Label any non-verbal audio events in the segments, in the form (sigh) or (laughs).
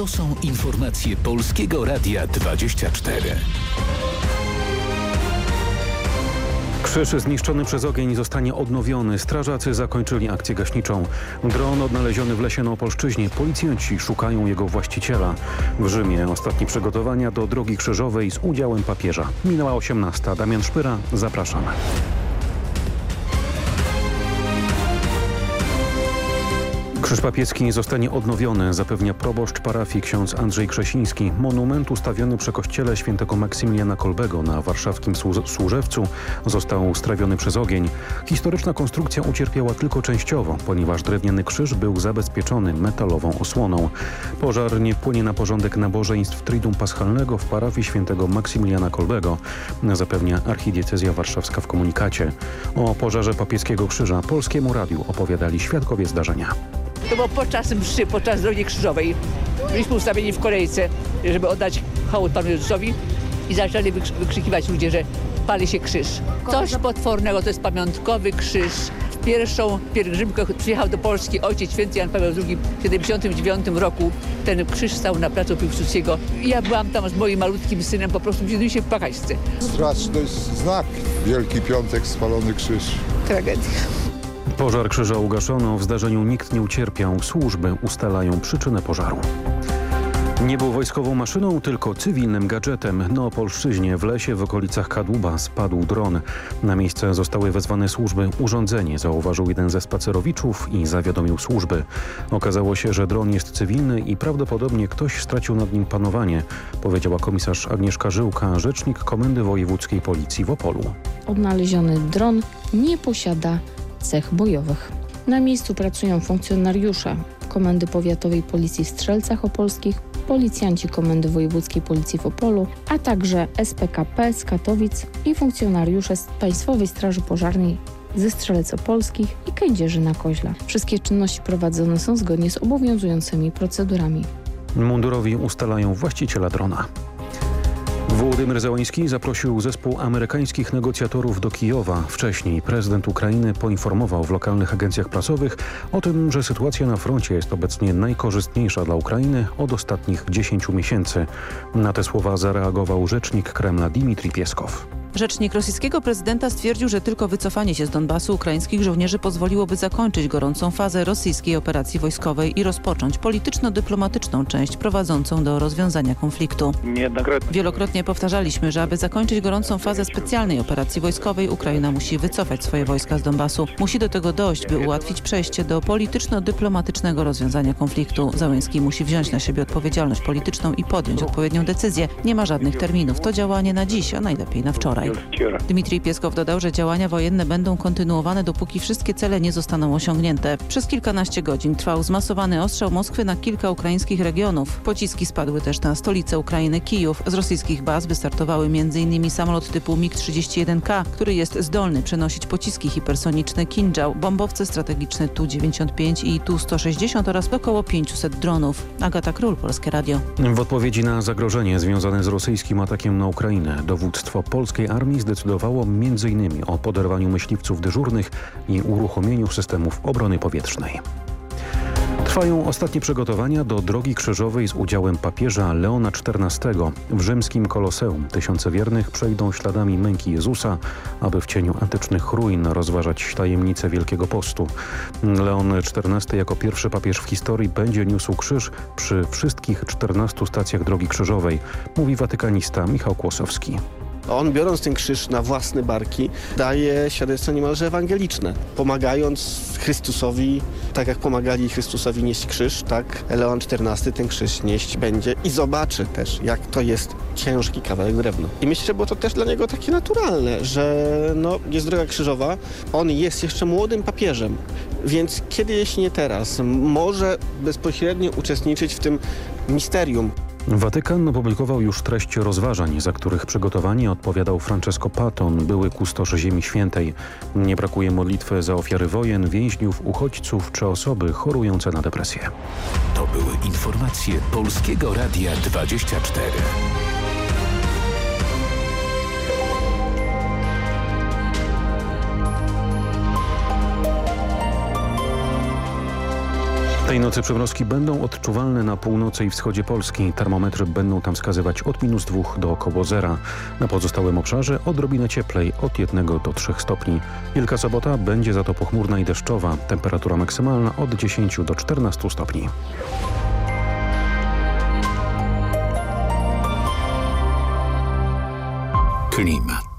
To są informacje Polskiego Radia 24. Krzyż zniszczony przez ogień zostanie odnowiony. Strażacy zakończyli akcję gaśniczą. Dron odnaleziony w lesie na Opolszczyźnie. Policjanci szukają jego właściciela. W Rzymie ostatnie przygotowania do drogi krzyżowej z udziałem papieża. Minęła 18. Damian Szpyra. Zapraszam. Krzyż papieski zostanie odnowiony, zapewnia proboszcz parafii ksiądz Andrzej Krzesiński. Monument ustawiony przy kościele świętego Maksymiliana Kolbego na warszawskim Służewcu został strawiony przez ogień. Historyczna konstrukcja ucierpiała tylko częściowo, ponieważ drewniany krzyż był zabezpieczony metalową osłoną. Pożar nie wpłynie na porządek nabożeństw Triduum Paschalnego w parafii świętego Maksymiliana Kolbego, zapewnia archidiecezja warszawska w komunikacie. O pożarze papieskiego krzyża Polskiemu Radiu opowiadali świadkowie zdarzenia. To było podczas mszy, podczas drogi krzyżowej. Byliśmy ustawieni w kolejce, żeby oddać hołd Panu Jezusowi i zaczęli wykrzykiwać ludzie, że pali się krzyż. Coś potwornego, to jest pamiątkowy krzyż. W pierwszą pielgrzymkę przyjechał do Polski ojciec święty Jan Paweł II w 79 roku. Ten krzyż stał na placu Piłsudskiego. Ja byłam tam z moim malutkim synem, po prostu musieliśmy się płakać. Straszny znak. Wielki Piątek, spalony krzyż. Tragedia. Pożar krzyża ugaszono, w zdarzeniu nikt nie ucierpiał. Służby ustalają przyczynę pożaru. Nie był wojskową maszyną, tylko cywilnym gadżetem. Na Opolszczyźnie w lesie w okolicach Kadłuba spadł dron. Na miejsce zostały wezwane służby. Urządzenie zauważył jeden ze spacerowiczów i zawiadomił służby. Okazało się, że dron jest cywilny i prawdopodobnie ktoś stracił nad nim panowanie, powiedziała komisarz Agnieszka Żyłka, rzecznik Komendy Wojewódzkiej Policji w Opolu. Odnaleziony dron nie posiada cech bojowych. Na miejscu pracują funkcjonariusze Komendy Powiatowej Policji w Strzelcach Opolskich, policjanci Komendy Wojewódzkiej Policji w Opolu, a także SPKP z Katowic i funkcjonariusze z Państwowej Straży Pożarnej ze Strzelec Opolskich i Kędzierzy na Koźle. Wszystkie czynności prowadzone są zgodnie z obowiązującymi procedurami. Mundurowi ustalają właściciela drona. Wołodymyr Zełański zaprosił zespół amerykańskich negocjatorów do Kijowa. Wcześniej prezydent Ukrainy poinformował w lokalnych agencjach prasowych o tym, że sytuacja na froncie jest obecnie najkorzystniejsza dla Ukrainy od ostatnich 10 miesięcy. Na te słowa zareagował rzecznik Kremla Dmitrij Pieskow. Rzecznik rosyjskiego prezydenta stwierdził, że tylko wycofanie się z Donbasu ukraińskich żołnierzy pozwoliłoby zakończyć gorącą fazę rosyjskiej operacji wojskowej i rozpocząć polityczno-dyplomatyczną część prowadzącą do rozwiązania konfliktu. Wielokrotnie powtarzaliśmy, że aby zakończyć gorącą fazę specjalnej operacji wojskowej Ukraina musi wycofać swoje wojska z Donbasu. Musi do tego dojść, by ułatwić przejście do polityczno-dyplomatycznego rozwiązania konfliktu. Załęski musi wziąć na siebie odpowiedzialność polityczną i podjąć odpowiednią decyzję. Nie ma żadnych terminów. To działanie na dziś, a najlepiej na wczoraj wczoraj. Dmitrij Pieskow dodał, że działania wojenne będą kontynuowane, dopóki wszystkie cele nie zostaną osiągnięte. Przez kilkanaście godzin trwał zmasowany ostrzał Moskwy na kilka ukraińskich regionów. Pociski spadły też na stolicę Ukrainy Kijów. Z rosyjskich baz wystartowały m.in. samolot typu MiG-31K, który jest zdolny przenosić pociski hipersoniczne Kinjal, bombowce strategiczne Tu-95 i Tu-160 oraz około 500 dronów. Agata Król, Polskie Radio. W odpowiedzi na zagrożenie związane z rosyjskim atakiem na Ukrainę dowództwo polskiej armii zdecydowało m.in. o poderwaniu myśliwców dyżurnych i uruchomieniu systemów obrony powietrznej. Trwają ostatnie przygotowania do drogi krzyżowej z udziałem papieża Leona XIV. W rzymskim Koloseum tysiące wiernych przejdą śladami męki Jezusa, aby w cieniu antycznych ruin rozważać tajemnice Wielkiego Postu. Leon XIV jako pierwszy papież w historii będzie niósł krzyż przy wszystkich 14 stacjach drogi krzyżowej, mówi watykanista Michał Kłosowski. On biorąc ten krzyż na własne barki daje świadectwo niemalże ewangeliczne, pomagając Chrystusowi, tak jak pomagali Chrystusowi nieść krzyż, tak Leon XIV ten krzyż nieść będzie i zobaczy też, jak to jest ciężki kawałek drewna. I myślę, że było to też dla niego takie naturalne, że no, jest droga krzyżowa, on jest jeszcze młodym papieżem, więc kiedy, jeśli nie teraz, może bezpośrednio uczestniczyć w tym misterium. Watykan opublikował już treść rozważań, za których przygotowanie odpowiadał Francesco Paton, były kustosz Ziemi Świętej. Nie brakuje modlitwy za ofiary wojen, więźniów, uchodźców czy osoby chorujące na depresję. To były informacje Polskiego Radia 24. Tej nocy przymrozki będą odczuwalne na północy i wschodzie Polski. Termometry będą tam wskazywać od minus 2 do około zera. Na pozostałym obszarze odrobinę cieplej od 1 do 3 stopni. Wielka sobota będzie za to pochmurna i deszczowa. Temperatura maksymalna od 10 do 14 stopni. Klimat.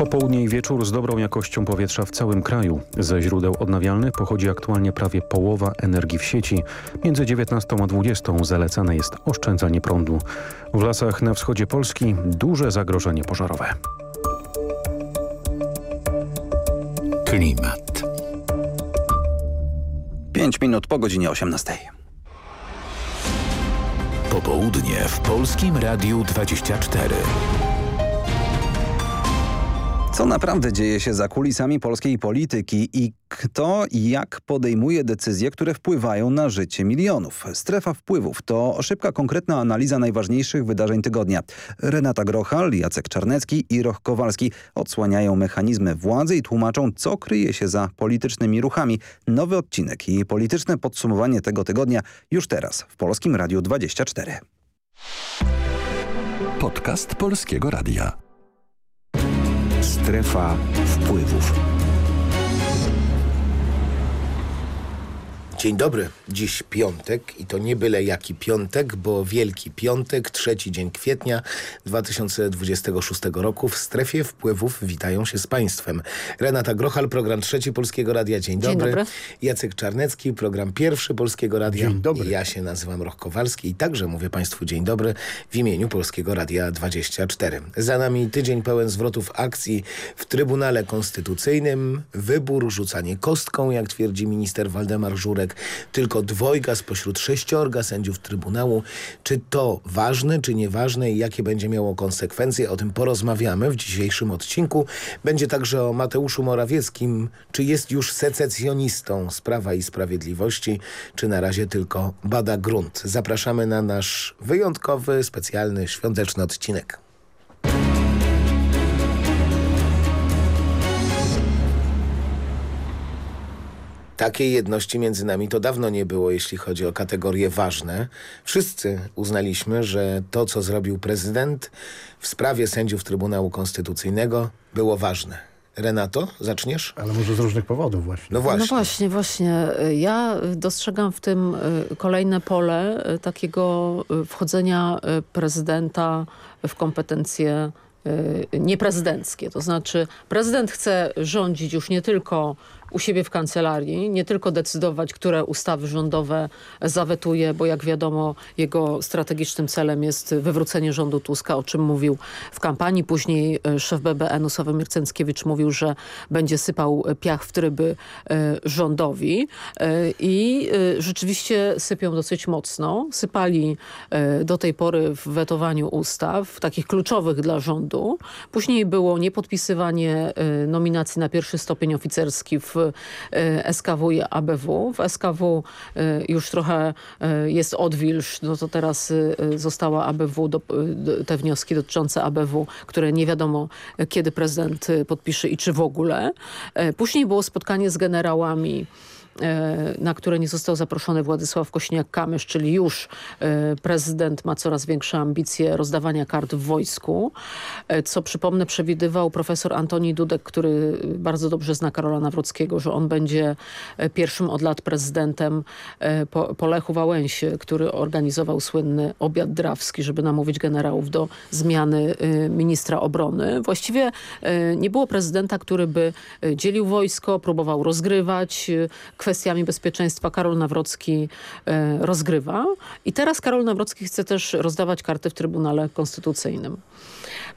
Popołudnie i wieczór z dobrą jakością powietrza w całym kraju. Ze źródeł odnawialnych pochodzi aktualnie prawie połowa energii w sieci. Między 19 a 20 zalecane jest oszczędzanie prądu. W lasach na wschodzie Polski duże zagrożenie pożarowe. Klimat. 5 minut po godzinie 18. Popołudnie w Polskim Radiu 24. Co naprawdę dzieje się za kulisami polskiej polityki i kto i jak podejmuje decyzje, które wpływają na życie milionów. Strefa wpływów to szybka, konkretna analiza najważniejszych wydarzeń tygodnia. Renata Grochal, Jacek Czarnecki i Roch Kowalski odsłaniają mechanizmy władzy i tłumaczą, co kryje się za politycznymi ruchami. Nowy odcinek i polityczne podsumowanie tego tygodnia już teraz w Polskim Radiu 24. Podcast Polskiego Radia. Strefa wpływów. Dzień dobry. Dziś piątek i to nie byle jaki piątek, bo Wielki Piątek, trzeci dzień kwietnia 2026 roku. W strefie wpływów witają się z Państwem. Renata Grochal, program trzeci Polskiego Radia. Dzień dobry. Dzień dobry. Jacek Czarnecki, program pierwszy Polskiego Radia. Dzień dobry. Ja się nazywam Roch Kowalski i także mówię Państwu dzień dobry w imieniu Polskiego Radia 24. Za nami tydzień pełen zwrotów akcji w Trybunale Konstytucyjnym. Wybór, rzucanie kostką, jak twierdzi minister Waldemar Żurek. Tylko dwojga spośród sześciorga sędziów Trybunału. Czy to ważne, czy nieważne i jakie będzie miało konsekwencje? O tym porozmawiamy w dzisiejszym odcinku. Będzie także o Mateuszu Morawieckim. Czy jest już secesjonistą z Prawa i Sprawiedliwości, czy na razie tylko bada grunt? Zapraszamy na nasz wyjątkowy, specjalny, świąteczny odcinek. Takiej jedności między nami to dawno nie było, jeśli chodzi o kategorie ważne. Wszyscy uznaliśmy, że to, co zrobił prezydent w sprawie sędziów Trybunału Konstytucyjnego było ważne. Renato, zaczniesz? Ale może z różnych powodów właśnie. No właśnie. No właśnie, właśnie. Ja dostrzegam w tym y, kolejne pole y, takiego y, wchodzenia prezydenta w kompetencje nieprezydenckie. To znaczy prezydent chce rządzić już nie tylko u siebie w kancelarii, nie tylko decydować, które ustawy rządowe zawetuje, bo jak wiadomo jego strategicznym celem jest wywrócenie rządu Tuska, o czym mówił w kampanii. Później e, szef BBN-u Sławomir Cęckiewicz mówił, że będzie sypał piach w tryby e, rządowi E, i rzeczywiście sypią dosyć mocno. Sypali do tej pory w wetowaniu ustaw, takich kluczowych dla rządu. Później było niepodpisywanie nominacji na pierwszy stopień oficerski w SKW i ABW. W SKW e, już trochę e, jest odwilż, no to teraz e, została ABW, do, te wnioski dotyczące ABW, które nie wiadomo kiedy prezydent podpisze i czy w ogóle. Później było spotkanie z generałami na które nie został zaproszony Władysław Kośniak-Kamysz, czyli już e, prezydent ma coraz większe ambicje rozdawania kart w wojsku, e, co przypomnę przewidywał profesor Antoni Dudek, który bardzo dobrze zna Karola Nawrockiego, że on będzie e, pierwszym od lat prezydentem e, po, po Lechu Wałęsie, który organizował słynny obiad drawski, żeby namówić generałów do zmiany e, ministra obrony. Właściwie e, nie było prezydenta, który by e, dzielił wojsko, próbował rozgrywać e, kwestiami bezpieczeństwa. Karol Nawrocki e, rozgrywa i teraz Karol Nawrocki chce też rozdawać karty w Trybunale Konstytucyjnym.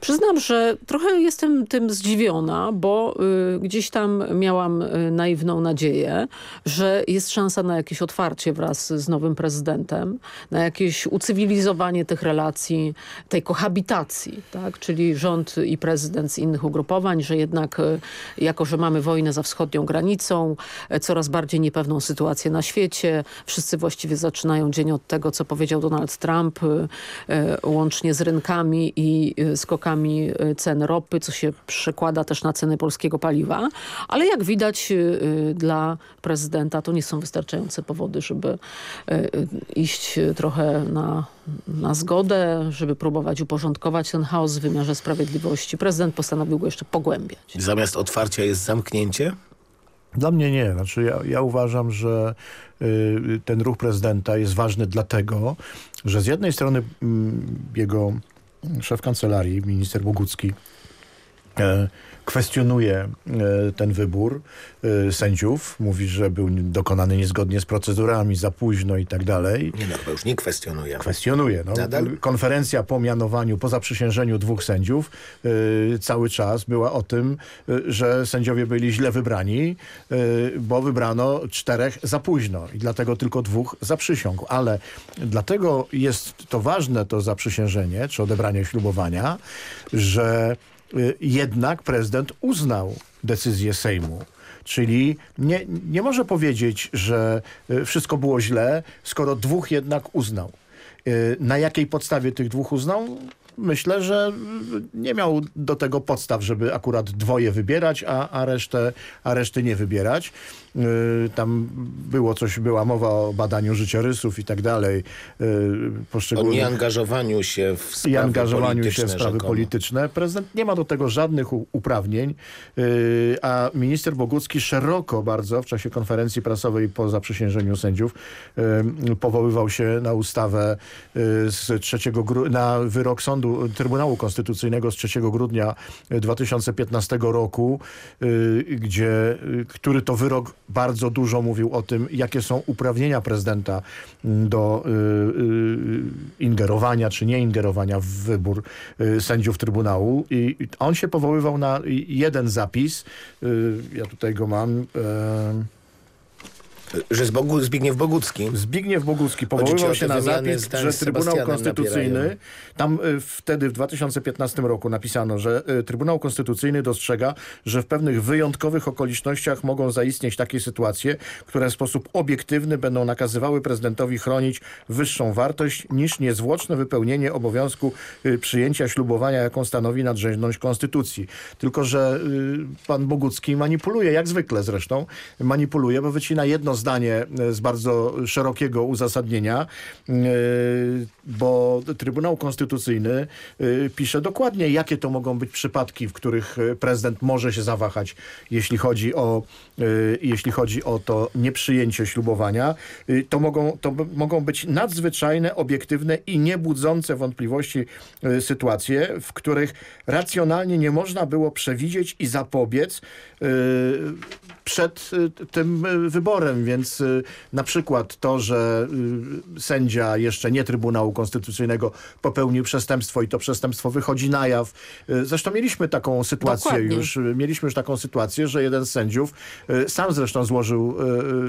Przyznam, że trochę jestem tym zdziwiona, bo y, gdzieś tam miałam y, naiwną nadzieję, że jest szansa na jakieś otwarcie wraz z nowym prezydentem, na jakieś ucywilizowanie tych relacji, tej kohabitacji, tak? czyli rząd i prezydent z innych ugrupowań, że jednak y, jako, że mamy wojnę za wschodnią granicą, y, coraz bardziej niepewną sytuację na świecie, wszyscy właściwie zaczynają dzień od tego, co powiedział Donald Trump, y, łącznie z rynkami i y, skokami skokami cen ropy, co się przekłada też na ceny polskiego paliwa. Ale jak widać dla prezydenta to nie są wystarczające powody, żeby iść trochę na, na zgodę, żeby próbować uporządkować ten chaos w wymiarze sprawiedliwości. Prezydent postanowił go jeszcze pogłębiać. Zamiast otwarcia jest zamknięcie? Dla mnie nie. Znaczy ja, ja uważam, że y, ten ruch prezydenta jest ważny dlatego, że z jednej strony y, jego szef kancelarii, minister Bogucki, y, kwestionuje e, ten wybór e, sędziów. Mówi, że był dokonany niezgodnie z procedurami, za późno i tak dalej. Nie no, chyba już nie kwestionuje. Kwestionuje. No. Nadal? Konferencja po mianowaniu, po zaprzysiężeniu dwóch sędziów e, cały czas była o tym, że sędziowie byli źle wybrani, bo wybrano czterech za późno i dlatego tylko dwóch zaprzysiągł. Ale dlatego jest to ważne, to zaprzysiężenie, czy odebranie ślubowania, że jednak prezydent uznał decyzję Sejmu. Czyli nie, nie może powiedzieć, że y, wszystko było źle, skoro dwóch jednak uznał. Y, na jakiej podstawie tych dwóch uznał? Myślę, że nie miał do tego podstaw, żeby akurat dwoje wybierać, a, a, resztę, a reszty nie wybierać. Y, tam było coś, była mowa o badaniu życiorysów i tak dalej. Y, o nieangażowaniu się w sprawy I angażowaniu się w sprawy rzekomo. polityczne. Prezydent nie ma do tego żadnych uprawnień, y, a minister Bogucki szeroko bardzo w czasie konferencji prasowej po zaprzysiężeniu sędziów powoływał się na ustawę z 3 na wyrok sądu Trybunału Konstytucyjnego z 3 grudnia 2015 roku, gdzie, który to wyrok bardzo dużo mówił o tym, jakie są uprawnienia prezydenta do y, y, ingerowania czy nie ingerowania w wybór y, sędziów Trybunału. I on się powoływał na jeden zapis. Ja tutaj go mam. Że Bogu, Zbigniew Bogucki. Zbigniew Bogucki powoływał się na zapis, że Trybunał Konstytucyjny, tam y, wtedy w 2015 roku napisano, że y, Trybunał Konstytucyjny dostrzega, że w pewnych wyjątkowych okolicznościach mogą zaistnieć takie sytuacje, które w sposób obiektywny będą nakazywały prezydentowi chronić wyższą wartość niż niezwłoczne wypełnienie obowiązku y, przyjęcia ślubowania, jaką stanowi nadrzędność Konstytucji. Tylko, że pan Bogucki manipuluje, jak zwykle zresztą, manipuluje, bo wycina jedno z zdanie e, z bardzo szerokiego uzasadnienia, e, bo Trybunał Konstytucyjny e, pisze dokładnie, jakie to mogą być przypadki, w których prezydent może się zawahać, jeśli chodzi o, jeśli chodzi o to nieprzyjęcie ślubowania. To mogą, to mogą być nadzwyczajne, obiektywne i niebudzące wątpliwości sytuacje, w których racjonalnie nie można było przewidzieć i zapobiec przed tym wyborem, więc y, na przykład to, że y, sędzia jeszcze nie Trybunału Konstytucyjnego popełnił przestępstwo i to przestępstwo wychodzi na jaw. Y, zresztą mieliśmy taką sytuację Dokładnie. już, mieliśmy już taką sytuację, że jeden z sędziów sam zresztą złożył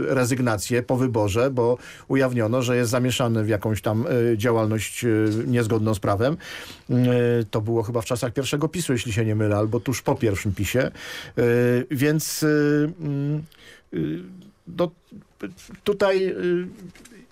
rezygnację po wyborze, bo ujawniono, że jest zamieszany w jakąś tam działalność niezgodną z prawem. To było chyba w czasach pierwszego PiSu, jeśli się nie mylę, albo tuż po pierwszym PiSie. Więc mm, do, tutaj y,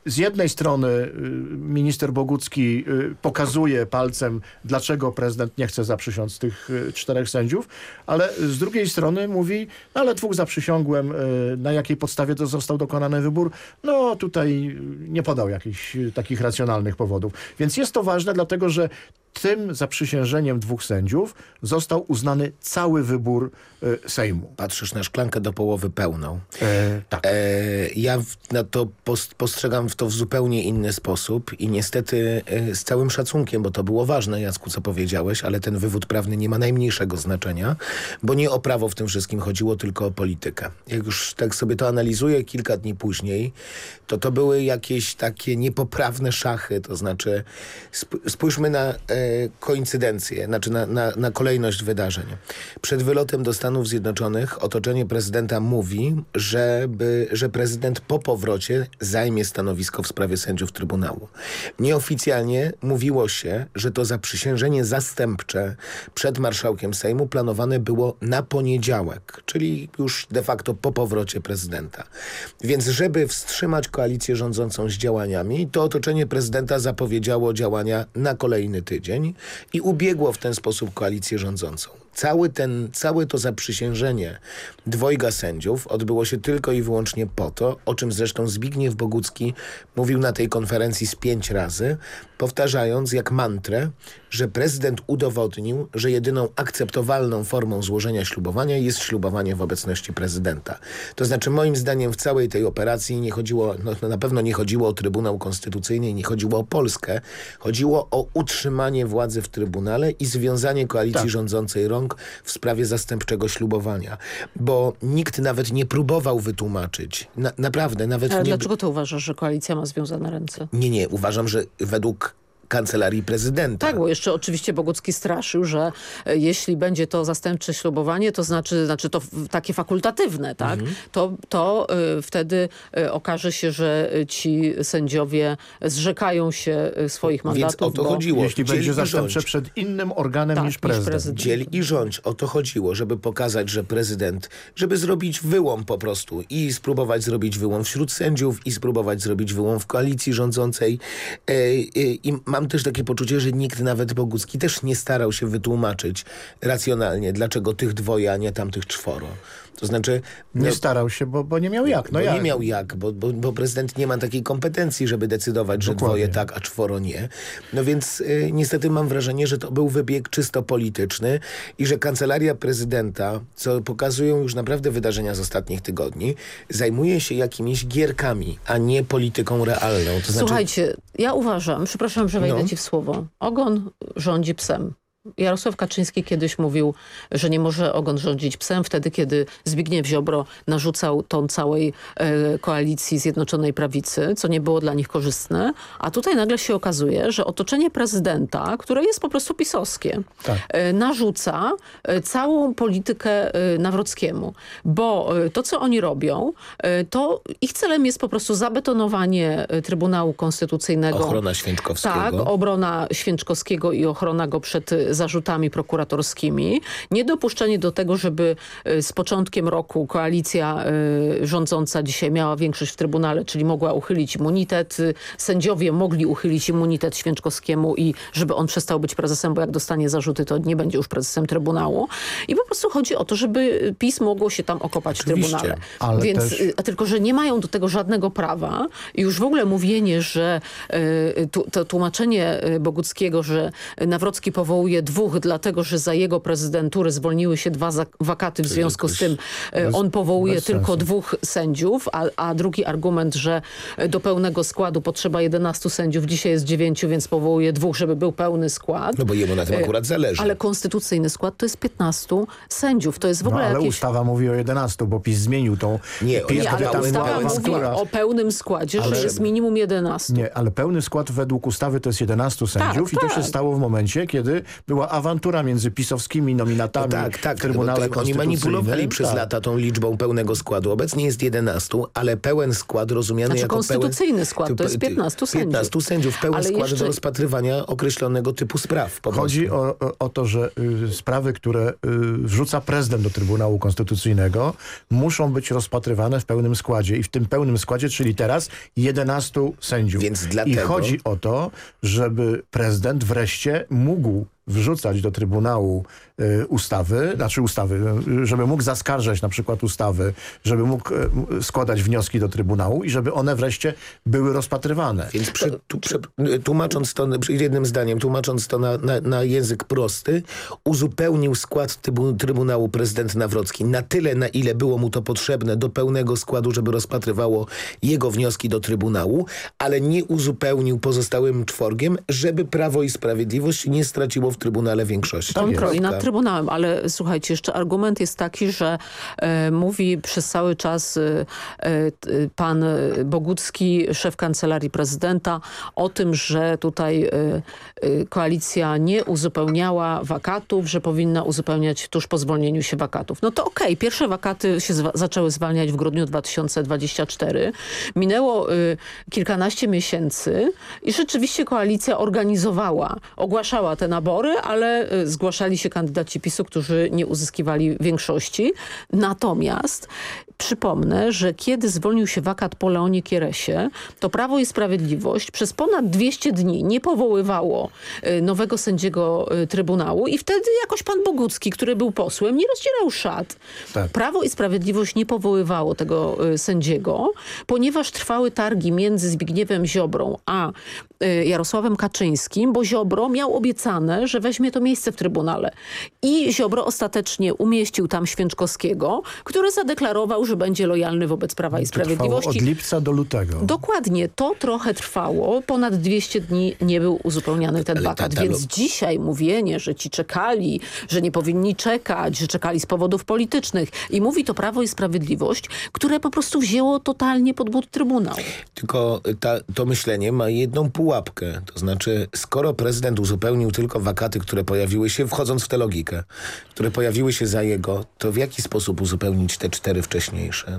z jednej strony y, minister Bogucki y, pokazuje palcem, dlaczego prezydent nie chce zaprzysiąc tych czterech sędziów, ale z drugiej strony mówi, no ale dwóch zaprzysiągłem, na jakiej podstawie to został dokonany wybór? No tutaj nie podał jakichś takich racjonalnych powodów. Więc jest to ważne, dlatego że tym zaprzysiężeniem dwóch sędziów został uznany cały wybór Sejmu. Patrzysz na szklankę do połowy pełną. E, tak. E, ja na to post, postrzegam w to w zupełnie inny sposób i niestety e, z całym szacunkiem, bo to było ważne, Jacku, co powiedziałeś, ale ten wywód prawny nie ma najmniejszego znaczenia, bo nie o prawo w tym wszystkim chodziło, tylko o politykę. Jak już tak sobie to analizuję kilka dni później, to to były jakieś takie niepoprawne szachy, to znaczy spójrzmy na e, koincydencję, znaczy na, na, na kolejność wydarzeń. Przed wylotem do Stanów Zjednoczonych otoczenie prezydenta mówi, żeby, że prezydent prezydent po powrocie zajmie stanowisko w sprawie sędziów Trybunału. Nieoficjalnie mówiło się, że to zaprzysiężenie zastępcze przed marszałkiem Sejmu planowane było na poniedziałek, czyli już de facto po powrocie prezydenta. Więc żeby wstrzymać koalicję rządzącą z działaniami, to otoczenie prezydenta zapowiedziało działania na kolejny tydzień i ubiegło w ten sposób koalicję rządzącą. Cały ten, całe to zaprzysiężenie dwojga sędziów odbyło się tylko i wyłącznie po to, o czym zresztą Zbigniew Bogucki mówił na tej konferencji z pięć razy, powtarzając jak mantrę, że prezydent udowodnił, że jedyną akceptowalną formą złożenia ślubowania jest ślubowanie w obecności prezydenta. To znaczy moim zdaniem w całej tej operacji nie chodziło, no, na pewno nie chodziło o Trybunał Konstytucyjny, nie chodziło o Polskę, chodziło o utrzymanie władzy w Trybunale i związanie koalicji tak. rządzącej rąk w sprawie zastępczego ślubowania, bo nikt nawet nie próbował wytłumaczyć. Na, naprawdę, nawet Ale nie... dlaczego to uważasz, że koalicja ma związane ręce? Nie, nie. Uważam, że według kancelarii prezydenta. Tak, bo jeszcze oczywiście Bogucki straszył, że e, jeśli będzie to zastępcze ślubowanie, to znaczy, znaczy to takie fakultatywne, tak? Mhm. To, to y, wtedy y, okaże się, że ci sędziowie zrzekają się swoich mandatów. Więc o to bo... chodziło. Jeśli Dziel będzie zastępcze przed innym organem tak, niż prezydent. Niż prezydent. Dziel i rządź. O to chodziło, żeby pokazać, że prezydent, żeby zrobić wyłom po prostu i spróbować zrobić wyłom wśród sędziów i spróbować zrobić wyłom w koalicji rządzącej. E, e, I mam mam też takie poczucie, że nikt, nawet Bogucki, też nie starał się wytłumaczyć racjonalnie, dlaczego tych dwoje, a nie tamtych czworo. To znaczy... Nie no, starał się, bo, bo nie miał jak. No bo jak? nie miał jak, bo, bo, bo, prezydent nie ma takiej kompetencji, żeby decydować, Dokładnie. że dwoje tak, a czworo nie. No więc y, niestety mam wrażenie, że to był wybieg czysto polityczny i że kancelaria prezydenta, co pokazują już naprawdę wydarzenia z ostatnich tygodni, zajmuje się jakimiś gierkami, a nie polityką realną. To znaczy... Słuchajcie, ja uważam, przepraszam, że wejdę no. ci w słowo, ogon rządzi psem. Jarosław Kaczyński kiedyś mówił, że nie może ogon rządzić psem wtedy, kiedy Zbigniew Ziobro narzucał ton całej e, koalicji Zjednoczonej Prawicy, co nie było dla nich korzystne. A tutaj nagle się okazuje, że otoczenie prezydenta, które jest po prostu pisowskie, tak. e, narzuca e, całą politykę e, Nawrockiemu. Bo e, to, co oni robią, e, to ich celem jest po prostu zabetonowanie Trybunału Konstytucyjnego. Ochrona Święczkowskiego. Tak, obrona Święczkowskiego i ochrona go przed zarzutami prokuratorskimi. Niedopuszczenie do tego, żeby e, z początkiem roku koalicja e, rządząca dzisiaj miała większość w Trybunale, czyli mogła uchylić immunitet. Sędziowie mogli uchylić immunitet Święczkowskiemu i żeby on przestał być prezesem, bo jak dostanie zarzuty, to nie będzie już prezesem Trybunału. I po prostu chodzi o to, żeby PiS mogło się tam okopać Oczywiście, w Trybunale. Ale Więc, też... Y, a tylko, że nie mają do tego żadnego prawa i już w ogóle mówienie, że y, to tłumaczenie y, Boguckiego, że Nawrocki powołuje dwóch, dlatego że za jego prezydentury zwolniły się dwa wakaty, w związku z tym e, on powołuje tylko dwóch sędziów, a, a drugi argument, że do pełnego składu potrzeba 11 sędziów, dzisiaj jest 9, więc powołuje dwóch, żeby był pełny skład. No bo jemu na tym e, akurat zależy. Ale konstytucyjny skład to jest 15 sędziów, to jest w ogóle no, ale jakieś... ustawa mówi o 11, bo PiS zmienił tą... Nie, PiS, nie ale ustawa mówi o pełnym składzie, ale... że jest minimum 11. Nie, ale pełny skład według ustawy to jest 11 sędziów tak, i to tak. się stało w momencie, kiedy była awantura między pisowskimi nominatami no tak, tak, w Trybunale to, Oni manipulowali przez tak. lata tą liczbą pełnego składu. Obecnie jest 11, ale pełen skład rozumiany znaczy, jako konstytucyjny pełen, skład, to jest 15 sędziów. 15 sędziów, pełen ale skład jeszcze... do rozpatrywania określonego typu spraw. Chodzi o, o, to, że y, sprawy, które y, wrzuca prezydent do Trybunału Konstytucyjnego muszą być rozpatrywane w pełnym składzie i w tym pełnym składzie, czyli teraz 11 sędziów. Więc dlatego... I chodzi o to, żeby prezydent wreszcie mógł wrzucać do Trybunału ustawy, znaczy ustawy, żeby mógł zaskarżać na przykład ustawy, żeby mógł y, składać wnioski do Trybunału i żeby one wreszcie były rozpatrywane. Więc przy, tu, przy, tłumacząc to jednym zdaniem, tłumacząc to na, na, na, język prosty, uzupełnił skład Trybunału prezydent Nawrocki na tyle, na ile było mu to potrzebne do pełnego składu, żeby rozpatrywało jego wnioski do Trybunału, ale nie uzupełnił pozostałym czworgiem, żeby Prawo i Sprawiedliwość nie straciło w Trybunale większości. On kroi na Trybunałem, ale słuchajcie, jeszcze argument jest taki, że e, mówi przez cały czas e, e, pan Bogucki, szef Kancelarii Prezydenta, o tym, że tutaj e, e, koalicja nie uzupełniała wakatów, że powinna uzupełniać tuż po zwolnieniu się wakatów. No to okej, okay. pierwsze wakaty się zwa zaczęły zwalniać w grudniu 2024. Minęło kilkanaście miesięcy i rzeczywiście koalicja organizowała, ogłaszała te nabory, ale zgłaszali się kandydaci PiSu, którzy nie uzyskiwali większości. Natomiast przypomnę, że kiedy zwolnił się wakat po Leonie Kieresie, to Prawo i Sprawiedliwość przez ponad 200 dni nie powoływało y, nowego sędziego y, Trybunału i wtedy jakoś pan Bogucki, który był posłem, nie rozdzierał szat. Tak. Prawo i Sprawiedliwość nie powoływało tego y, sędziego, ponieważ trwały targi między Zbigniewem Ziobrą a Jarosławem Kaczyńskim, bo Ziobro miał obiecane, że weźmie to miejsce w Trybunale. I Ziobro ostatecznie umieścił tam Święczkowskiego, który zadeklarował, że będzie lojalny wobec Prawa i Sprawiedliwości. od lipca do lutego. Dokładnie. To trochę trwało. Ponad 200 dni nie był uzupełniany ten wakat. Więc dzisiaj mówienie, że ci czekali, że nie powinni czekać, że czekali z powodów politycznych i mówi to Prawo i Sprawiedliwość, które po prostu wzięło totalnie pod but Trybunał. Tylko ta, to myślenie ma jedną pułapkę. To znaczy, skoro prezydent uzupełnił tylko wakaty, które pojawiły się, wchodząc w tę logikę, które pojawiły się za jego, to w jaki sposób uzupełnić te cztery wcześniejsze?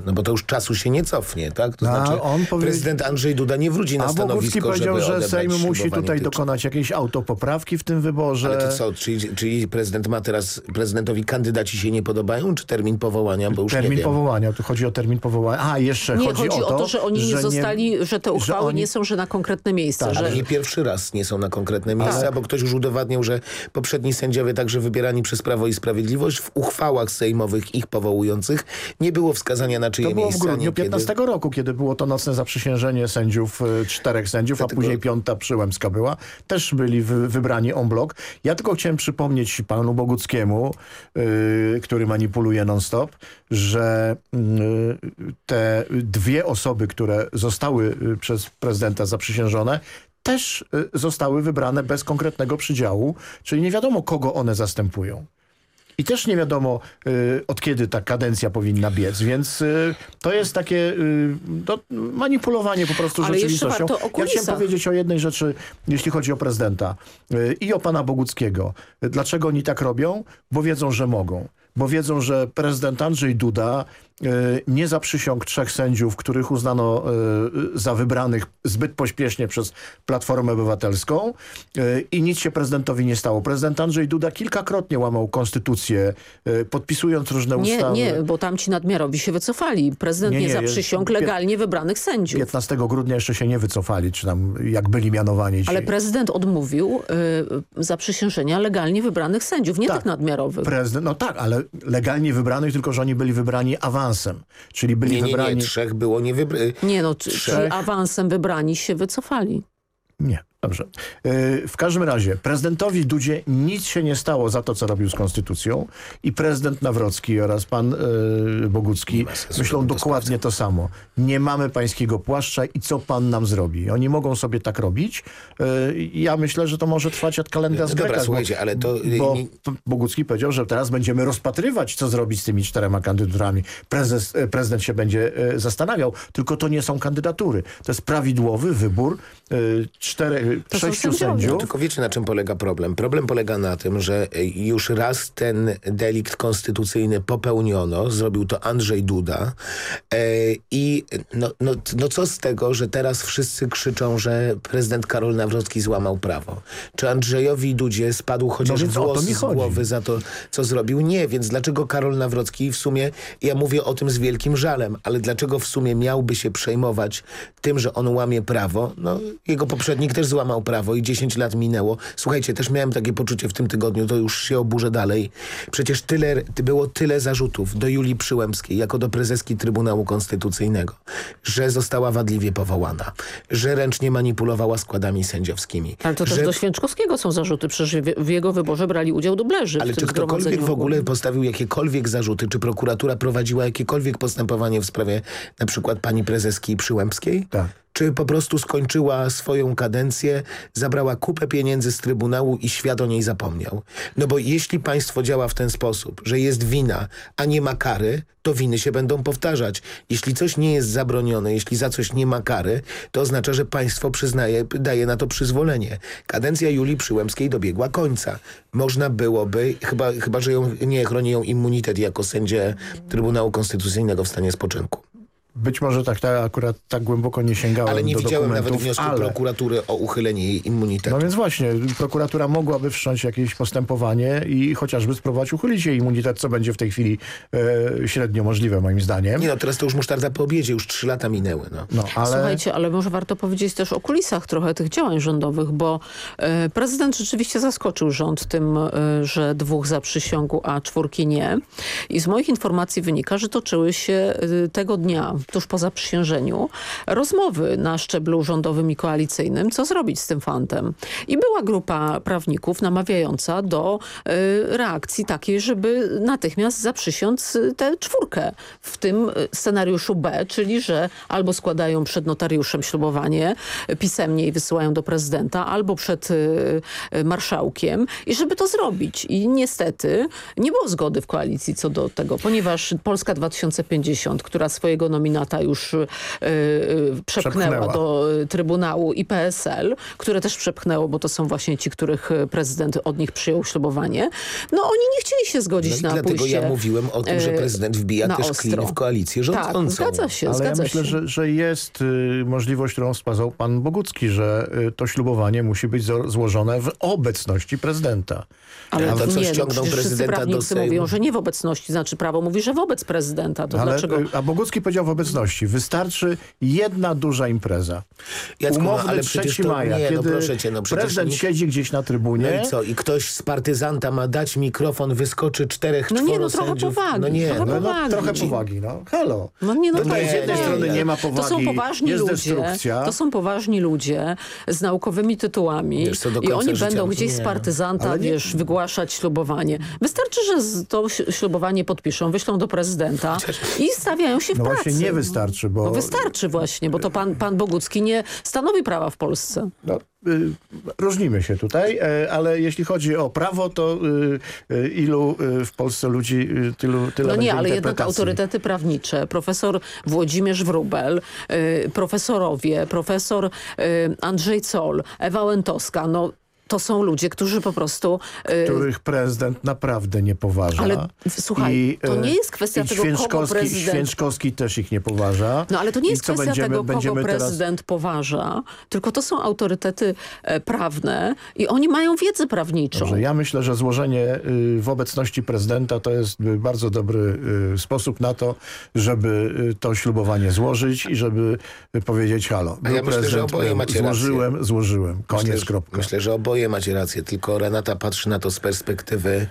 No bo to już czasu się nie cofnie, tak? To no, znaczy, on powie... prezydent Andrzej Duda nie wróci na A stanowisko, powiedział, żeby że Sejm musi tutaj dokonać jakiejś autopoprawki w tym wyborze. Ale to co, czyli, czyli prezydent ma teraz, prezydentowi kandydaci się nie podobają, czy termin powołania, bo już Termin nie powołania, tu chodzi o termin powołania. A, jeszcze nie, chodzi, chodzi o, to, o to, że oni że nie zostali, że te uchwały że oni... nie są, że na konkretne miejsca. Tak, że... Ale nie pierwszy raz nie są na konkretne miejsca, tak. bo ktoś już udowadniał, że poprzedni sędziowie, także wybierani przez Prawo i Sprawiedliwość, w uchwałach sejmowych ich powołujących nie było wskazania na czyje miejsca. To było w grudniu 15 kiedy... roku, kiedy było to nocne zaprzysiężenie sędziów, e, czterech sędziów, Dlatego... a później piąta Przyłębska była. Też byli wy, wybrani en bloc. Ja tylko chciałem przypomnieć panu Boguckiemu, yy, który manipuluje non-stop, że yy, te dwie osoby, które zostały y, przez prezydenta zaprzysiężone, też y, zostały wybrane bez konkretnego przydziału, czyli nie wiadomo, kogo one zastępują. I też nie wiadomo y, od kiedy ta kadencja powinna biec, więc y, to jest takie y, manipulowanie po prostu Ale rzeczywistością. Ja chciałem powiedzieć o jednej rzeczy, jeśli chodzi o prezydenta i o pana Boguckiego. Dlaczego oni tak robią? Bo wiedzą, że mogą. Bo wiedzą, że prezydent Andrzej Duda nie zaprzysiąg trzech sędziów, których uznano e, za wybranych zbyt pośpiesznie przez Platformę Obywatelską e, i nic się prezydentowi nie stało. Prezydent Andrzej Duda kilkakrotnie łamał konstytucję, podpisując różne nie, ustawy. Nie, bo tam ci nadmiarowi się wycofali. Prezydent nie, nie, nie zaprzysiąg legalnie wybranych sędziów. 15 grudnia jeszcze się nie wycofali, czy tam jak byli mianowani. Ci. Ale prezydent odmówił y, zaprzysiężenia legalnie wybranych sędziów, nie tak, tych nadmiarowych. Prezydent, no tak, ale legalnie wybranych, tylko że oni byli wybrani awansem awansem, czyli byli nie, nie, wybrani... Nie, trzech było nie wybrani. Nie no, trzech... awansem wybrani się wycofali. Nie. Dobrze. E, w każdym razie prezydentowi Dudzie nic się nie stało za to, co robił z konstytucją i prezydent Nawrocki oraz pan e, Bogucki myślą dokładnie to samo. Nie mamy pańskiego płaszcza i co pan nam zrobi? Oni mogą sobie tak robić. E, ja myślę, że to może trwać od kalendarza Dobra, Dobra, słuchajcie, ale to... Bo Bogucki powiedział, że teraz będziemy rozpatrywać, co zrobić z tymi czterema kandydaturami. Prezes, prezydent się będzie zastanawiał. Tylko to nie są kandydatury. To jest prawidłowy wybór czterech to sześciu sędziów. Tylko wiecie na czym polega problem? Problem polega na tym, że już raz ten delikt konstytucyjny popełniono, zrobił to Andrzej Duda e, i no, no, no co z tego, że teraz wszyscy krzyczą, że prezydent Karol Nawrocki złamał prawo. Czy Andrzejowi Dudzie spadł chociaż no włos z głowy za to, co zrobił? Nie, więc dlaczego Karol Nawrocki w sumie, ja mówię o tym z wielkim żalem, ale dlaczego w sumie miałby się przejmować tym, że on łamie prawo? No, jego poprzednik też złamał złamał prawo i 10 lat minęło. Słuchajcie, też miałem takie poczucie w tym tygodniu, to już się oburzę dalej. Przecież tyle, było tyle zarzutów do Julii Przyłębskiej, jako do prezeski Trybunału Konstytucyjnego, że została wadliwie powołana, że ręcznie manipulowała składami sędziowskimi. Ale to też do Święczkowskiego są zarzuty, przecież w jego wyborze brali udział dublerzy. Ale czy ktokolwiek w ogóle postawił jakiekolwiek zarzuty, czy prokuratura prowadziła jakiekolwiek postępowanie w sprawie na przykład pani prezeski Przyłębskiej? Tak. czy po prostu skończyła swoją kadencję, zabrała kupę pieniędzy z Trybunału i świat o niej zapomniał. No bo jeśli państwo działa w ten sposób, że jest wina, a nie ma kary, to winy się będą powtarzać. Jeśli coś nie jest zabronione, jeśli za coś nie ma kary, to oznacza, że państwo przyznaje, daje na to przyzwolenie. Kadencja Julii Przyłębskiej dobiegła końca. Można byłoby, chyba, chyba że ją, nie chroni ją immunitet jako sędzie Trybunału Konstytucyjnego w stanie spoczynku. Być może tak, tak akurat tak głęboko nie sięgałem Ale nie do widziałem nawet wniosku ale... prokuratury o uchylenie jej immunitetu. No więc właśnie, prokuratura mogłaby wszcząć jakieś postępowanie i chociażby spróbować uchylić jej immunitet, co będzie w tej chwili e, średnio możliwe moim zdaniem. Nie no, teraz to już musztarda po obiedzie, już trzy lata minęły. No. No, ale... Słuchajcie, ale może warto powiedzieć też o kulisach trochę tych działań rządowych, bo e, prezydent rzeczywiście zaskoczył rząd tym, e, że dwóch zaprzysiągł, a czwórki nie. I z moich informacji wynika, że toczyły się e, tego dnia, tuż po zaprzysiężeniu, rozmowy na szczeblu rządowym i koalicyjnym, co zrobić z tym fantem. I była grupa prawników namawiająca do e, reakcji takiej, żeby natychmiast zaprzysiąc tę czwórkę w tym scenariuszu B, czyli że albo składają przed notariuszem ślubowanie pisemnie i wysyłają do prezydenta, albo przed y, marszałkiem i żeby to zrobić. I niestety nie było zgody w koalicji co do tego, ponieważ Polska 2050, która swojego nominata już y, y, przepchnęła, Przepchnęła. do Trybunału i PSL, które też przepchnęło, bo to są właśnie ci, których prezydent od nich przyjął ślubowanie, no oni nie chcieli się zgodzić No na dlatego pójście ja mówiłem o tym, że prezydent wbija też ostro. klin w koalicję rządzącą. Tak, zgadza się, Ale ja zgadza myślę, się. że, że jest y, możliwość, którą wskazał pan Bogucki, że y, to ślubowanie musi być złożone w obecności prezydenta. Ale A to co, nie, no, ściągną przecież wszyscy prezydenta do Sejmu? mówią, że nie w obecności, znaczy prawo mówi, że wobec prezydenta. To Ale, dlaczego? y, A Bogucki powiedział w obecności, wystarczy jedna duża impreza. Jacku, no, Umowny ale 3 przecież to- maja, nie, no kiedy proszę cię, no przecież prezydent nikt- siedzi gdzieś na trybunie. No i co? I ktoś z partyzanta ma dać mikrofon, wyskoczy czterech, No nie, no trochę sędziów. powagi, No nie, trochę no, No, no, powagi. trochę powagi, no. Halo. No nie, no Tutaj nie, z jednej nie, strony nie. nie ma To powagi, są poważni jest ludzie. destrukcja. To są poważni ludzie z naukowymi tytułami Wiesz i oni życia będą to gdzieś nie. z partyzanta, Ale nie- wiesz, wygłaszać ślubowanie. Wystarczy, że to ślubowanie podpiszą, wyślą do prezydenta i stawiają się w No pracy. właśnie nie wystarczy, bo... No wystarczy właśnie, bo to pan, pan Bogucki nie stanowi prawa w Polsce. No, y, różnimy się tutaj, e, ale jeśli chodzi o prawo, to y, y, ilu w Polsce ludzi, tylu, tyle No nie, ale jednak autorytety prawnicze, profesor Włodzimierz Wróbel, y, profesorowie, profesor Andrzej Coll, Ewa Łętowska, no to są ludzie, którzy po prostu... y, których prezydent naprawdę nie poważa. Ale słuchaj, to e, nie jest kwestia i tego, kogo Święczkowski, prezydent- Święczkowski też ich nie poważa. No ale to nie I jest kwestia będziemy, tego, kogo będziemy teraz... prezydent poważa, tylko to są autorytety e, prawne i oni mają wiedzę prawniczą. Dobrze, ja myślę, że złożenie y, w obecności prezydenta to jest y, bardzo dobry y, sposób na to, żeby y, to ślubowanie złożyć i żeby y, powiedzieć halo. A ja Był myślę, że prezydent, oboje był, macie złożyłem, złożyłem. Koniec, myślę, kropka. Myślę, że oboje macie rację, tylko Renata patrzy na to z perspektywy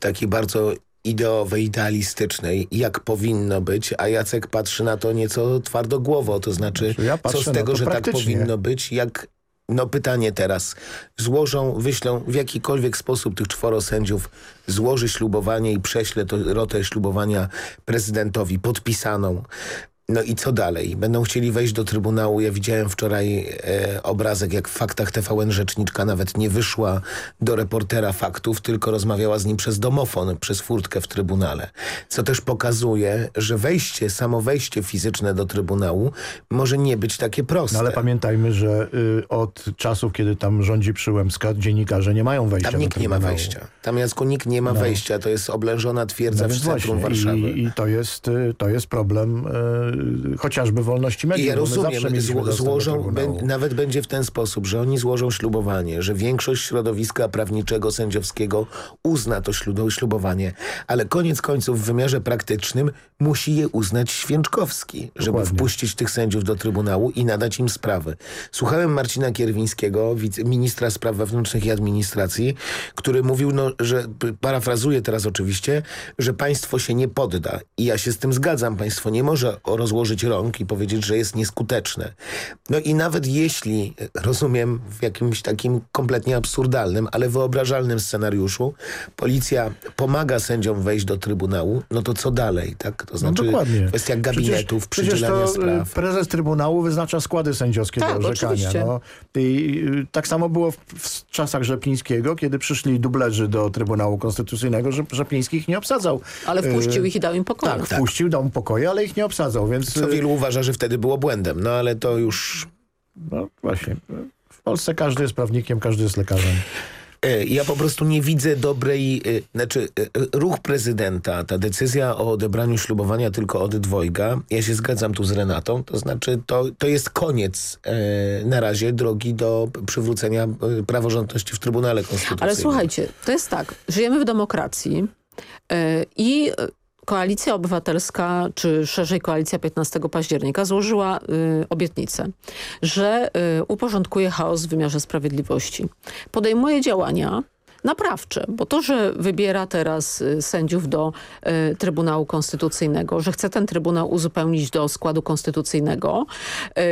takiej bardzo ideowej, idealistycznej, jak powinno być, a Jacek patrzy na to nieco twardogłowo, to znaczy, Znaczy, ja co z tego, że tak powinno być, jak no pytanie teraz. Złożą, wyślą w jakikolwiek sposób tych czworo sędziów złoży ślubowanie i prześle to rotę ślubowania prezydentowi podpisaną. No i co dalej? Będą chcieli wejść do Trybunału. Ja widziałem wczoraj e, obrazek, jak w faktach TVN rzeczniczka nawet nie wyszła do reportera faktów, tylko rozmawiała z nim przez domofon, przez furtkę w Trybunale. Co też pokazuje, że wejście, samo wejście fizyczne do Trybunału może nie być takie proste. No ale pamiętajmy, że y, od czasów, kiedy tam rządzi Przyłębska, dziennikarze nie mają wejścia Tam do nikt nie ma wejścia. Tam Jacku nikt nie ma No. wejścia. To jest oblężona twierdza No w centrum właśnie. Warszawy. I, I to jest, y, to jest problem y, chociażby wolności I mediów. ja my zawsze rozumiem, zło, złożą, bę- nawet będzie w ten sposób, że oni złożą ślubowanie, że większość środowiska prawniczego, sędziowskiego uzna to ślu- ślubowanie, ale koniec końców w wymiarze praktycznym musi je uznać Święczkowski, żeby Dokładnie. wpuścić tych sędziów do Trybunału i nadać im sprawy. Słuchałem Marcina Kierwińskiego, ministra spraw wewnętrznych i administracji, który mówił, no, że parafrazuję teraz oczywiście, że państwo się nie podda. I ja się z tym zgadzam. Państwo nie może o- rozłożyć rąk i powiedzieć, że jest nieskuteczne. No i nawet jeśli, rozumiem, w jakimś takim kompletnie absurdalnym, ale wyobrażalnym scenariuszu, policja pomaga sędziom wejść do Trybunału, no to co dalej, tak? To znaczy no dokładnie. w kwestiach gabinetów, przecież, przydzielania przecież to spraw. prezes Trybunału wyznacza składy sędziowskie Tak, do orzekania. oczywiście. No. I y, tak samo było w, w czasach Rzeplińskiego, kiedy przyszli dublerzy do Trybunału Konstytucyjnego, że Rzepliński ich nie obsadzał. Ale wpuścił Y, ich i dał im pokoju. Tak, wpuścił, dał mu pokoje, ale ich nie obsadzał, więc... Co y, wielu uważa, że wtedy było błędem, no ale to już... No właśnie. W Polsce każdy jest prawnikiem, każdy jest lekarzem. E, Ja po prostu nie widzę dobrej, e, znaczy e, ruch prezydenta, ta decyzja o odebraniu ślubowania tylko od dwojga, ja się zgadzam tu z Renatą, to znaczy to, to jest koniec e, na razie drogi do przywrócenia praworządności w Trybunale Konstytucyjnym. Ale słuchajcie, to jest tak, żyjemy w demokracji i Koalicja Obywatelska, czy szerzej Koalicja 15 października złożyła y, obietnicę, że y, uporządkuje chaos w wymiarze sprawiedliwości. Podejmuje działania naprawcze, bo to, że wybiera teraz y, sędziów do y, Trybunału Konstytucyjnego, że chce ten Trybunał uzupełnić do składu konstytucyjnego,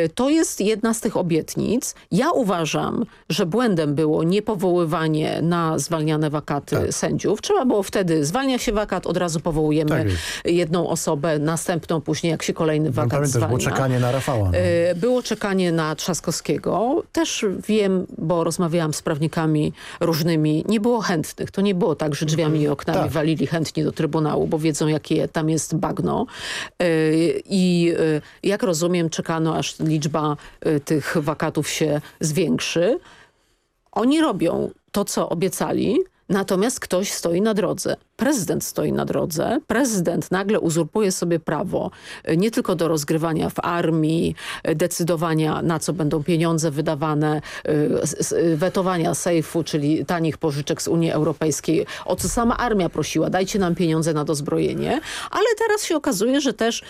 y, to jest jedna z tych obietnic. Ja uważam, że błędem było niepowoływanie na zwalniane wakaty sędziów. Trzeba było wtedy, zwalnia się wakat, od razu powołujemy Tak jedną osobę, następną później, jak się kolejny No, wakat pamiętasz, było zwalnia. czekanie na Rafała. No. Było czekanie na Trzaskowskiego. Też wiem, bo rozmawiałam z prawnikami różnymi. Nie było chętnych. To nie było tak, że drzwiami i oknami Tak. walili chętnie do Trybunału, bo wiedzą, jakie tam jest bagno. E, I e, jak rozumiem, czekano, aż liczba e, tych wakatów się zwiększy. Oni robią to, co obiecali, natomiast ktoś stoi na drodze. Prezydent stoi na drodze. Prezydent nagle uzurpuje sobie prawo e, nie tylko do rozgrywania w armii, e, decydowania na co będą pieniądze wydawane, e, wetowania sejfu, czyli tanich pożyczek z Unii Europejskiej, o co sama armia prosiła, dajcie nam pieniądze na dozbrojenie, ale teraz się okazuje, że też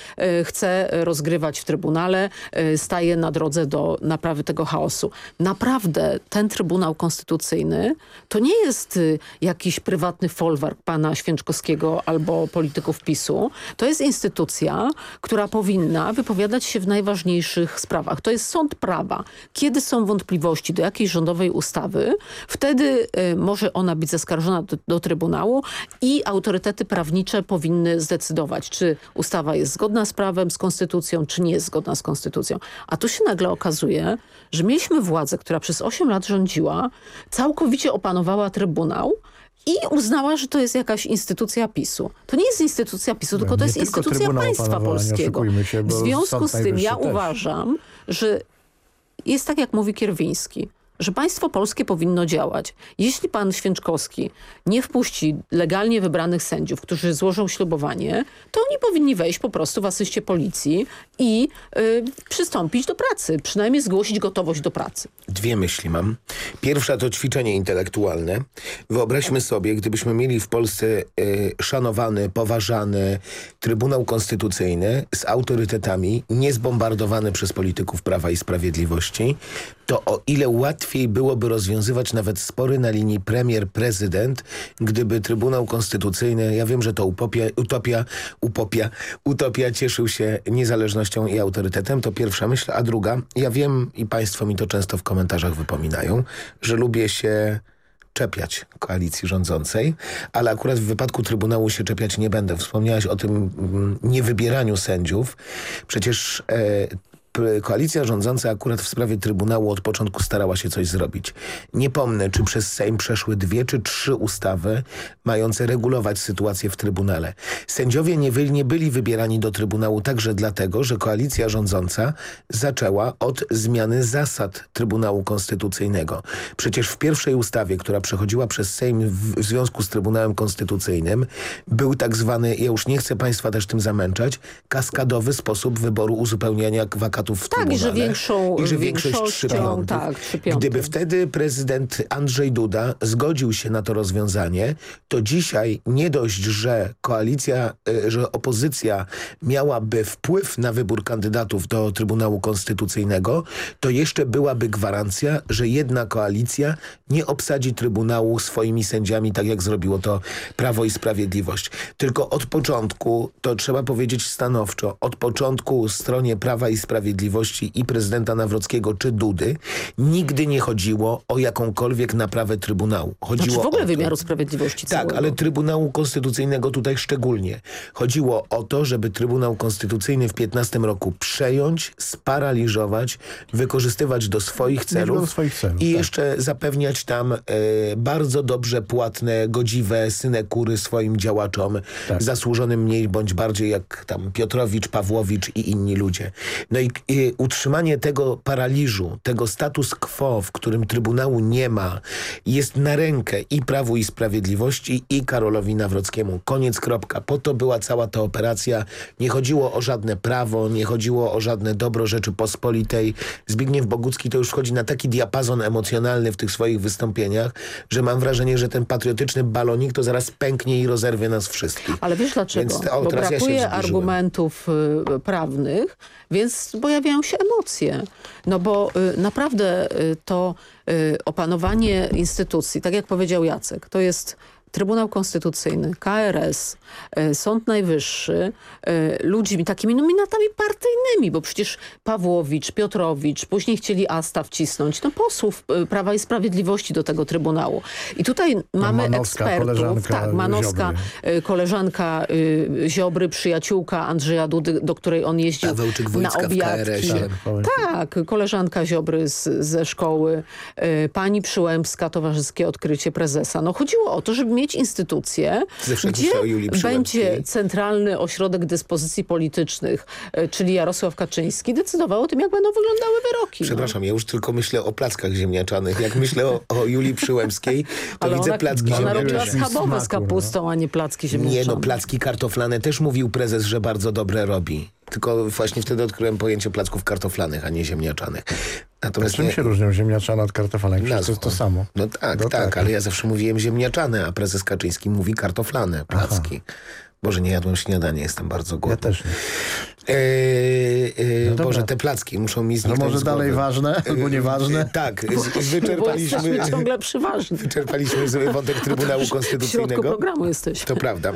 chce rozgrywać w Trybunale, staje na drodze do naprawy tego chaosu. Naprawdę ten Trybunał Konstytucyjny to nie jest jakiś prywatny folwark pana Święczkowskiego albo polityków PiSu. To jest instytucja, która powinna wypowiadać się w najważniejszych sprawach. To jest sąd prawa. Kiedy są wątpliwości do jakiejś rządowej ustawy, wtedy y, może ona być zaskarżona do, do Trybunału i autorytety prawnicze powinny zdecydować, czy ustawa jest zgodna z prawem, z konstytucją, czy nie jest zgodna z konstytucją. A tu się nagle okazuje, że mieliśmy władzę, która przez 8 lat rządziła, całkowicie opanowała Trybunał, i uznała, że to jest jakaś instytucja PiSu. To nie jest instytucja PiSu, tylko to jest instytucja Trybunał państwa polskiego. się, w związku z tym ja też. uważam, że jest tak, jak mówi Kierwiński, że państwo polskie powinno działać. Jeśli pan Święczkowski nie wpuści legalnie wybranych sędziów, którzy złożą ślubowanie, to oni powinni wejść po prostu w asyście policji i y, przystąpić do pracy, przynajmniej zgłosić gotowość do pracy. Dwie myśli mam. Pierwsza to ćwiczenie intelektualne. Wyobraźmy sobie, gdybyśmy mieli w Polsce e, szanowany, poważany Trybunał Konstytucyjny z autorytetami, niezbombardowany przez polityków Prawa i Sprawiedliwości, to o ile łatwiej byłoby rozwiązywać nawet spory na linii premier-prezydent, gdyby Trybunał Konstytucyjny, ja wiem, że to utopia, utopia, upopia, utopia cieszył się niezależnością i autorytetem, to pierwsza myśl, a druga, ja wiem i państwo mi to często w komentarzach wypominają, że lubię się czepiać koalicji rządzącej, ale akurat w wypadku Trybunału się czepiać nie będę. Wspomniałaś o tym mm, niewybieraniu sędziów. Przecież e, koalicja rządząca akurat w sprawie Trybunału od początku starała się coś zrobić. Nie pomnę, czy przez Sejm przeszły dwie czy trzy ustawy mające regulować sytuację w Trybunale. Sędziowie nie, nie byli wybierani do Trybunału także dlatego, że koalicja rządząca zaczęła od zmiany zasad Trybunału Konstytucyjnego. Przecież w pierwszej ustawie, która przechodziła przez Sejm w, związku z Trybunałem Konstytucyjnym, był tak zwany, ja już nie chcę państwa też tym zamęczać, kaskadowy sposób wyboru uzupełniania wakatów kandydatów w Tak, i Trybunale. że większą I że większość trzy piątych. tak, trzy. Gdyby wtedy prezydent Andrzej Duda zgodził się na to rozwiązanie, to dzisiaj nie dość, że koalicja, e, że opozycja miałaby wpływ na wybór kandydatów do Trybunału Konstytucyjnego, to jeszcze byłaby gwarancja, że jedna koalicja nie obsadzi Trybunału swoimi sędziami, tak jak zrobiło to Prawo i Sprawiedliwość. Tylko od początku, to trzeba powiedzieć stanowczo, od początku stronie Prawa i Sprawiedliwości i prezydenta Nawrockiego czy Dudy nigdy nie chodziło o jakąkolwiek naprawę Trybunału. Chodziło Znaczy w ogóle o to, wymiaru sprawiedliwości tak, całego. ale Trybunału Konstytucyjnego tutaj szczególnie. Chodziło o to, żeby Trybunał Konstytucyjny w 15 roku przejąć, sparaliżować, wykorzystywać do swoich celów, do swoich celów, i tak. jeszcze zapewniać tam e, bardzo dobrze płatne, godziwe synekury swoim działaczom, Tak. zasłużonym mniej bądź bardziej jak tam Piotrowicz, Pawłowicz i inni ludzie. No i, i utrzymanie tego paraliżu, tego status quo, w którym Trybunału nie ma, jest na rękę i Prawu i Sprawiedliwości i Karolowi Nawrockiemu. Koniec, kropka. Po to była cała ta operacja. Nie chodziło o żadne prawo, nie chodziło o żadne dobro Rzeczypospolitej. Zbigniew Bogucki to już wchodzi na taki diapazon emocjonalny w tych swoich wystąpieniach, że mam wrażenie, że ten patriotyczny balonik to zaraz pęknie i rozerwie nas wszystkich. Ale wiesz dlaczego? Więc, o, Bo ja brakuje wzburzyłem. argumentów y, prawnych, więc pojawiają się emocje. No bo y, naprawdę y, to y, opanowanie instytucji, tak jak powiedział Jacek, to jest Trybunał Konstytucyjny, KRS, y, Sąd Najwyższy, y, ludźmi, takimi nominatami partyjnymi, bo przecież Pawłowicz, Piotrowicz, później chcieli Asta wcisnąć, no posłów y, Prawa i Sprawiedliwości do tego Trybunału. I tutaj mamy Manowska, ekspertów. koleżanka Tak, Manowska, Ziobry. koleżanka Ziobry, przyjaciółka Andrzeja Dudy, do której on jeździł na obiadki. KRS-ie. Tak, koleżanka Ziobry z, ze szkoły, pani Przyłębska, Towarzyskie Odkrycie Prezesa. No chodziło o to, żeby mieć instytucję, Zawsze gdzie będzie Centralny Ośrodek Dyspozycji Politycznych, y, czyli Jarosław Kaczyński, decydował o tym, jak będą wyglądały wyroki. no. Przepraszam, ja już tylko myślę o plackach ziemniaczanych. Jak myślę o, o Julii Przyłębskiej, to Ale widzę ona, placki ona robiła ziemniaczane. schabowe z no. kapustą, a nie placki ziemniaczane. Nie no, placki kartoflane też mówił prezes, że bardzo dobre robi. Tylko właśnie wtedy odkryłem pojęcie placków kartoflanych, a nie ziemniaczanych. Natomiast Czym nie, się różnią ziemniaczane od kartoflanek? Przecież to jest to samo. No tak, No tak, tak. ale ja zawsze mówiłem ziemniaczane, a prezes Kaczyński mówi kartoflane, placki. Boże, nie jadłem śniadania, jestem bardzo Ja głodny. też nie. Eee, eee, dobra. Boże, te placki muszą mi No zniknąć może z dalej ważne albo Eee, nieważne? Tak, z, Bo wyczerpaliśmy, ciągle przyważni. wyczerpaliśmy sobie wątek Trybunału W środku Konstytucyjnego. programu jesteśmy. To prawda.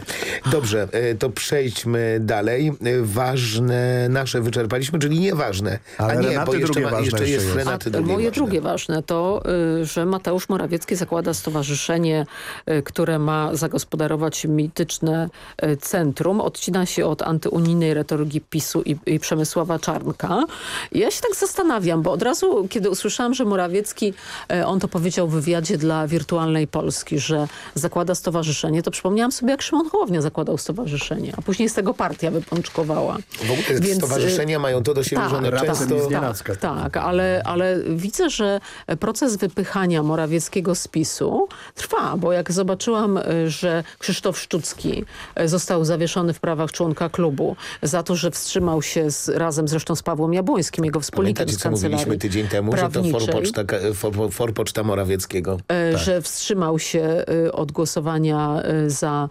Dobrze, e, to przejdźmy dalej. E, Ważne nasze wyczerpaliśmy, czyli nieważne. Ale A nie, Renaty bo jeszcze, ma, jeszcze jest jest. Renaty drugie moje ważne. drugie ważne to, y, że Mateusz Morawiecki zakłada stowarzyszenie, y, które ma zagospodarować mityczne y, centrum. Odcina się od antyunijnej retoryki PiSu i, i Przemysława Czarnka. I ja się tak zastanawiam, bo od razu, kiedy usłyszałam, że Morawiecki, y, on to powiedział w wywiadzie dla Wirtualnej Polski, że zakłada stowarzyszenie, to przypomniałam sobie, jak Szymon Hołownia zakładał stowarzyszenie, a później z tego partia wypączkowała. W ogóle Więc, y, stowarzyszenia mają to do siebie, że one tak, często... nienacka. tak, ale, ale widzę, że proces wypychania Morawieckiego z PiSu trwa, bo jak zobaczyłam, y, że Krzysztof Szczucki y, został zawieszony w prawach członka klubu za to, że wstrzymał się z, razem zresztą z Pawłem Jabłońskim, jego wspólnikiem Pamiętacie, z co mówiliśmy kancelarii tydzień temu, że to prawniczej. forpoczta, for, forpoczta Morawieckiego. E, że wstrzymał się y, od głosowania y, za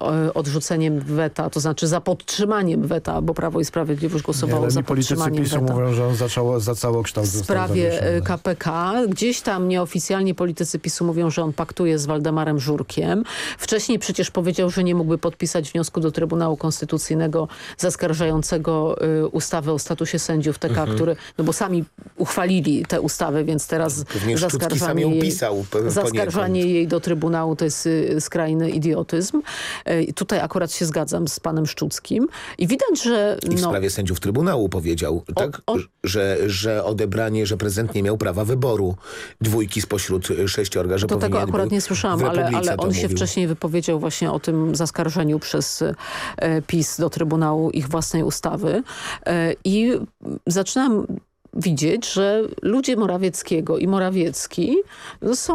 o- odrzuceniem weta, to znaczy za podtrzymaniem weta, bo Prawo i Sprawiedliwość głosowało Ale za mi politycy podtrzymaniem PiSu weta. mówią, że on zaczęło, za całokształt w sprawie KPK. Gdzieś tam nieoficjalnie politycy PiSu mówią, że on paktuje z Waldemarem Żurkiem. Wcześniej przecież powiedział, że nie mógłby podpisać wniosku do Trybunału Konstytucyjnego zaskarżającego y, ustawę o statusie sędziów TK, Mhm. który, no bo sami uchwalili tę ustawę, więc teraz Pewnie zaskarżanie ją jej, pisał zaskarżanie jej do Trybunału to jest y, skrajny idiotyzm. Y, tutaj akurat się zgadzam z panem Szczuckim. I widać, że I w no, sprawie sędziów Trybunału powiedział, tak, o- Że, że odebranie, że prezydent nie miał prawa wyboru dwójki spośród sześciorga, że To tego akurat nie słyszałam, ale, ale on się wcześniej wypowiedział właśnie o tym zaskarżeniu przez e, PiS do Trybunału ich własnej ustawy. E, I zaczynam widzieć, że ludzie Morawieckiego i Morawiecki są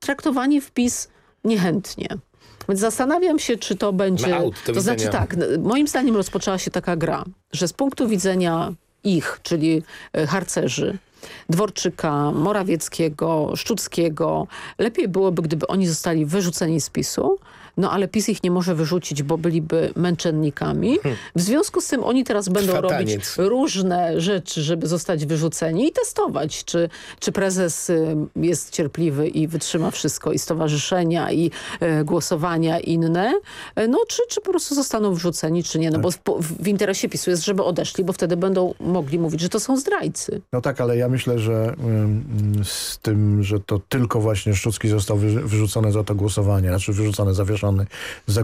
traktowani w PiS niechętnie. Więc zastanawiam się, czy to będzie... Aut, do to znaczy tak, moim zdaniem rozpoczęła się taka gra, że z punktu widzenia ich, czyli e, harcerzy, Dworczyka, Morawieckiego, Szczuckiego. Lepiej byłoby, gdyby oni zostali wyrzuceni z PiSu, no ale PiS ich nie może wyrzucić, bo byliby męczennikami. W związku z tym oni teraz będą robić różne rzeczy, żeby zostać wyrzuceni i testować, czy, czy prezes y, jest cierpliwy i wytrzyma wszystko i stowarzyszenia i e, głosowania inne, e, no czy, czy po prostu zostaną wrzuceni, czy nie. No bo w, po- w interesie PiSu jest, żeby odeszli, bo wtedy będą mogli mówić, że to są zdrajcy. No tak, ale ja myślę, że z tym, że to tylko właśnie Szczucki został wy, wyrzucony za to głosowanie, znaczy wyrzucony, za,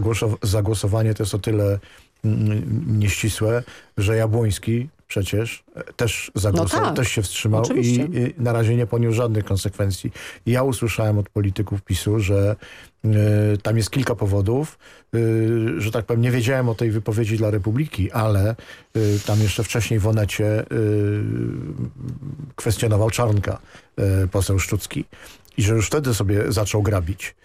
głoso, za głosowanie, to jest o tyle mm, nieścisłe, że Jabłoński przecież e, też zagłosował, tak, też się wstrzymał i, i na razie nie poniósł żadnych konsekwencji. Ja usłyszałem od polityków PiSu, że y, tam jest kilka powodów, y, że tak powiem, nie wiedziałem o tej wypowiedzi dla Republiki, ale y, tam jeszcze wcześniej w Onecie kwestionował Czarnka, poseł Szczucki. I że już wtedy sobie zaczął grabić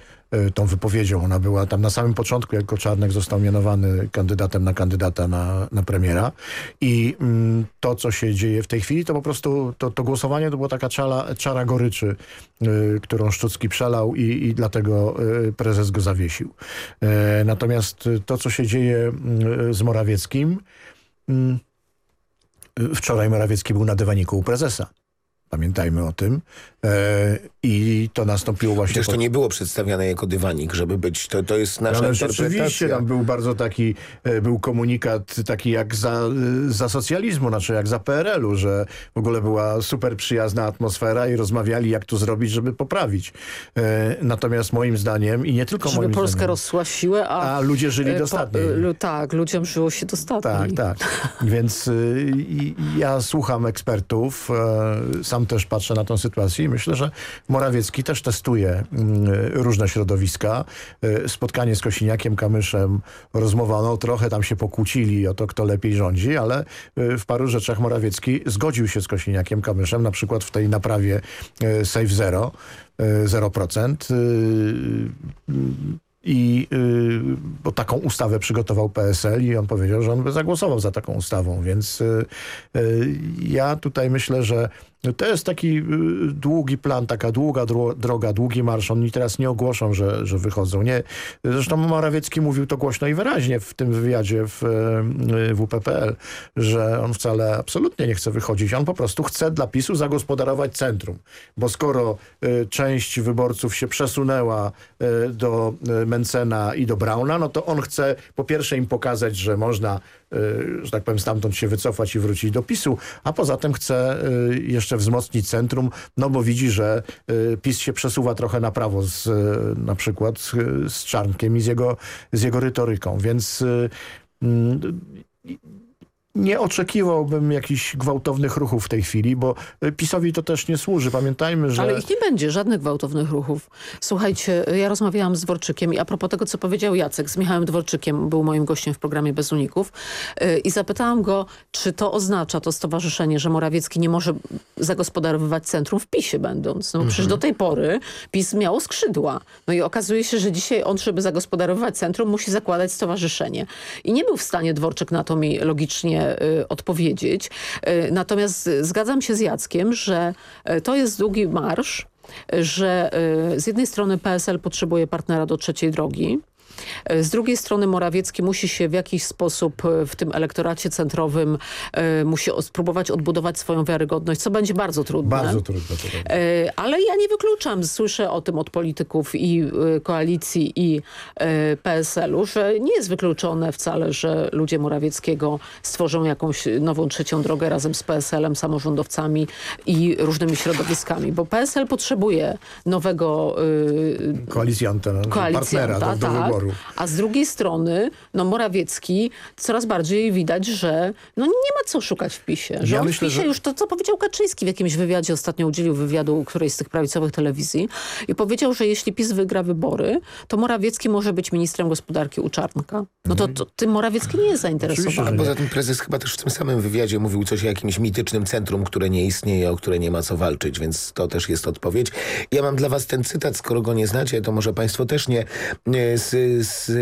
tą wypowiedzią. Ona była tam na samym początku, jako Czarnek został mianowany kandydatem na kandydata na, na premiera. I mm, to, co się dzieje w tej chwili, to po prostu to, to głosowanie to była taka czara, czara goryczy, y, którą Szczucki przelał i, i dlatego y, prezes go zawiesił. E, natomiast y, to, co się dzieje y, z Morawieckim, y, wczoraj Morawiecki był na dywaniku u prezesa. Pamiętajmy o tym. I to nastąpiło właśnie... Przecież to nie było przedstawiane jako dywanik, żeby być, to, to jest nasza ale interpretacja. rzeczywiście tam był bardzo taki, e, był komunikat taki jak za, e, za socjalizmu, znaczy jak za PRL-u, że w ogóle była super przyjazna atmosfera i rozmawiali jak to zrobić, żeby poprawić. E, Natomiast moim zdaniem i nie tylko Żeby moim Polska zdaniem, rosła w siłę, a, a ludzie żyli po- dostatniej. lu- tak, ludziom żyło się dostatniej. Tak, tak. Więc ja słucham ekspertów, sam też patrzę na tę sytuację i myślę, że Morawiecki też testuje mm, różne środowiska. E, Spotkanie z Kosiniakiem Kamyszem, rozmowa, no trochę tam się pokłócili o to, kto lepiej rządzi, ale e, w paru rzeczach Morawiecki zgodził się z Kosiniakiem Kamyszem, na przykład w tej naprawie e, Safe Zero, e, 0%. y, I bo taką ustawę przygotował PSL i on powiedział, że on by zagłosował za taką ustawą, więc ja tutaj myślę, że to jest taki y, długi plan, taka długa dro droga, długi marsz. Oni teraz nie ogłoszą, że, że wychodzą. Nie. Zresztą Morawiecki mówił to głośno i wyraźnie w tym wywiadzie w y, WPPL, że on wcale absolutnie nie chce wychodzić. On po prostu chce dla PiSu zagospodarować centrum. Bo skoro y, część wyborców się przesunęła do Mencena i do Brauna, no to on chce po pierwsze im pokazać, że można, że tak powiem, stamtąd się wycofać i wrócić do PiSu, a poza tym chce y, jeszcze wzmocnić centrum, no bo widzi, że y, PiS się przesuwa trochę na prawo z, y, na przykład z, Czarnkiem i z jego, z jego retoryką, więc y, mm, nie oczekiwałbym jakichś gwałtownych ruchów w tej chwili, bo y, PiSowi to też nie służy. Pamiętajmy, że... Ale ich nie będzie, żadnych gwałtownych ruchów. Słuchajcie, ja rozmawiałam z Dworczykiem i a propos tego, co powiedział Jacek, z Michałem Dworczykiem, był moim gościem w programie Bez Uników yy, i zapytałam go, czy to oznacza to stowarzyszenie, że Morawiecki nie może zagospodarowywać centrum w PiSie będąc. No przecież do tej pory PiS miało skrzydła. No i okazuje się, że dzisiaj on, żeby zagospodarowywać centrum, musi zakładać stowarzyszenie. I nie był w stanie Dworczyk na to mi logicznie y, odpowiedzieć. Y, natomiast zgadzam się z Jackiem, że y, to jest długi marsz, że z jednej strony PSL potrzebuje partnera do trzeciej drogi, z drugiej strony Morawiecki musi się w jakiś sposób y, w tym elektoracie centrowym y, musi spróbować odbudować swoją wiarygodność, co będzie bardzo trudne. Bardzo trudno to robić. E, Ale ja nie wykluczam, słyszę o tym od polityków i e, koalicji i e, PSL-u, że nie jest wykluczone wcale, że ludzie Morawieckiego stworzą jakąś nową trzecią drogę razem z PSL-em, samorządowcami i różnymi środowiskami, bo PSL potrzebuje nowego e, Koalicjanta, no, partnera do, do tak. wyboru. A z drugiej strony, no Morawiecki coraz bardziej widać, że no nie ma co szukać w PiSie. Że Ja on myślę, w PiSie że- już to, co powiedział Kaczyński w jakimś wywiadzie, ostatnio udzielił wywiadu którejś z tych prawicowych telewizji i powiedział, że jeśli PiS wygra wybory, to Morawiecki może być ministrem gospodarki u Czarnka. No to, to tym Morawiecki nie jest zainteresowany. A poza tym prezes chyba też w tym samym wywiadzie mówił coś o jakimś mitycznym centrum, które nie istnieje, o które nie ma co walczyć, więc to też jest odpowiedź. Ja mam dla was ten cytat, skoro go nie znacie, to może państwo też nie, nie, z, z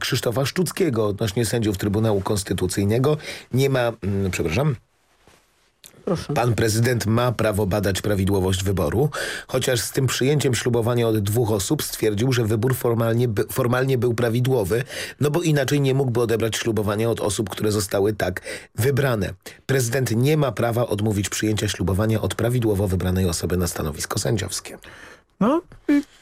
Krzysztofa Szczuckiego odnośnie sędziów Trybunału Konstytucyjnego. Nie ma, mm, przepraszam, Proszę. Pan prezydent ma prawo badać prawidłowość wyboru, chociaż z tym przyjęciem ślubowania od dwóch osób stwierdził, że wybór formalnie, by, formalnie był prawidłowy, no bo inaczej nie mógłby odebrać ślubowania od osób, które zostały tak wybrane. Prezydent nie ma prawa odmówić przyjęcia ślubowania od prawidłowo wybranej osoby na stanowisko sędziowskie. No,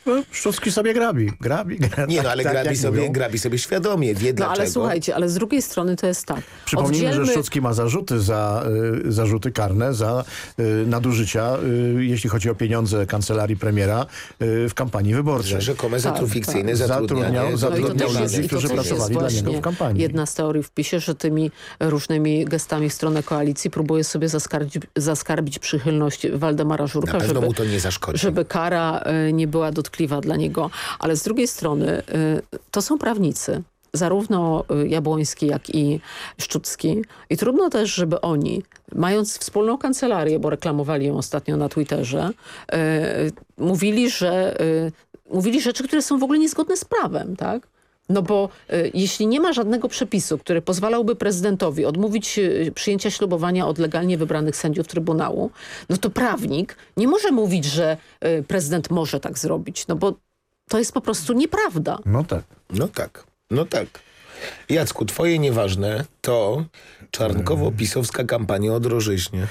no Szczucki sobie grabi. grabi, grabi Nie no, ale tak, grabi, sobie, mówią. grabi sobie świadomie, wie No dlaczego. ale słuchajcie, ale z drugiej strony to jest tak. Przypomnijmy, Oddzielmy- że Szczucki ma zarzuty za y, zarzuty karne za y, nadużycia, y, jeśli chodzi o pieniądze kancelarii premiera y, w kampanii wyborczej. Że rzekome Tak, zatru fikcyjne tak. zatrudnianie. Zatrudniał- No jest, ludzi, to którzy pracowali dla niego w kampanii. Jedna z teorii w PiSie, że tymi różnymi gestami w stronę koalicji próbuje sobie zaskarbić, zaskarbić przychylność Waldemara Na Żurka, pewno żeby, mu to nie zaszkodzi. żeby kara y, nie była dotkliwa dla niego. Ale z drugiej strony y, to są prawnicy. Zarówno y, Jabłoński, jak i Szczucki. I trudno też, żeby oni, mając wspólną kancelarię, bo reklamowali ją ostatnio na Twitterze, mówili, że mówili rzeczy, które są w ogóle niezgodne z prawem, tak? No bo y, jeśli nie ma żadnego przepisu, który pozwalałby prezydentowi odmówić y, przyjęcia ślubowania od legalnie wybranych sędziów Trybunału, no to prawnik nie może mówić, że y, prezydent może tak zrobić, no bo to jest po prostu nieprawda. No tak. No tak, no tak. Jacku, twoje nieważne to czarnkowo-pisowska kampania o drożyźnie.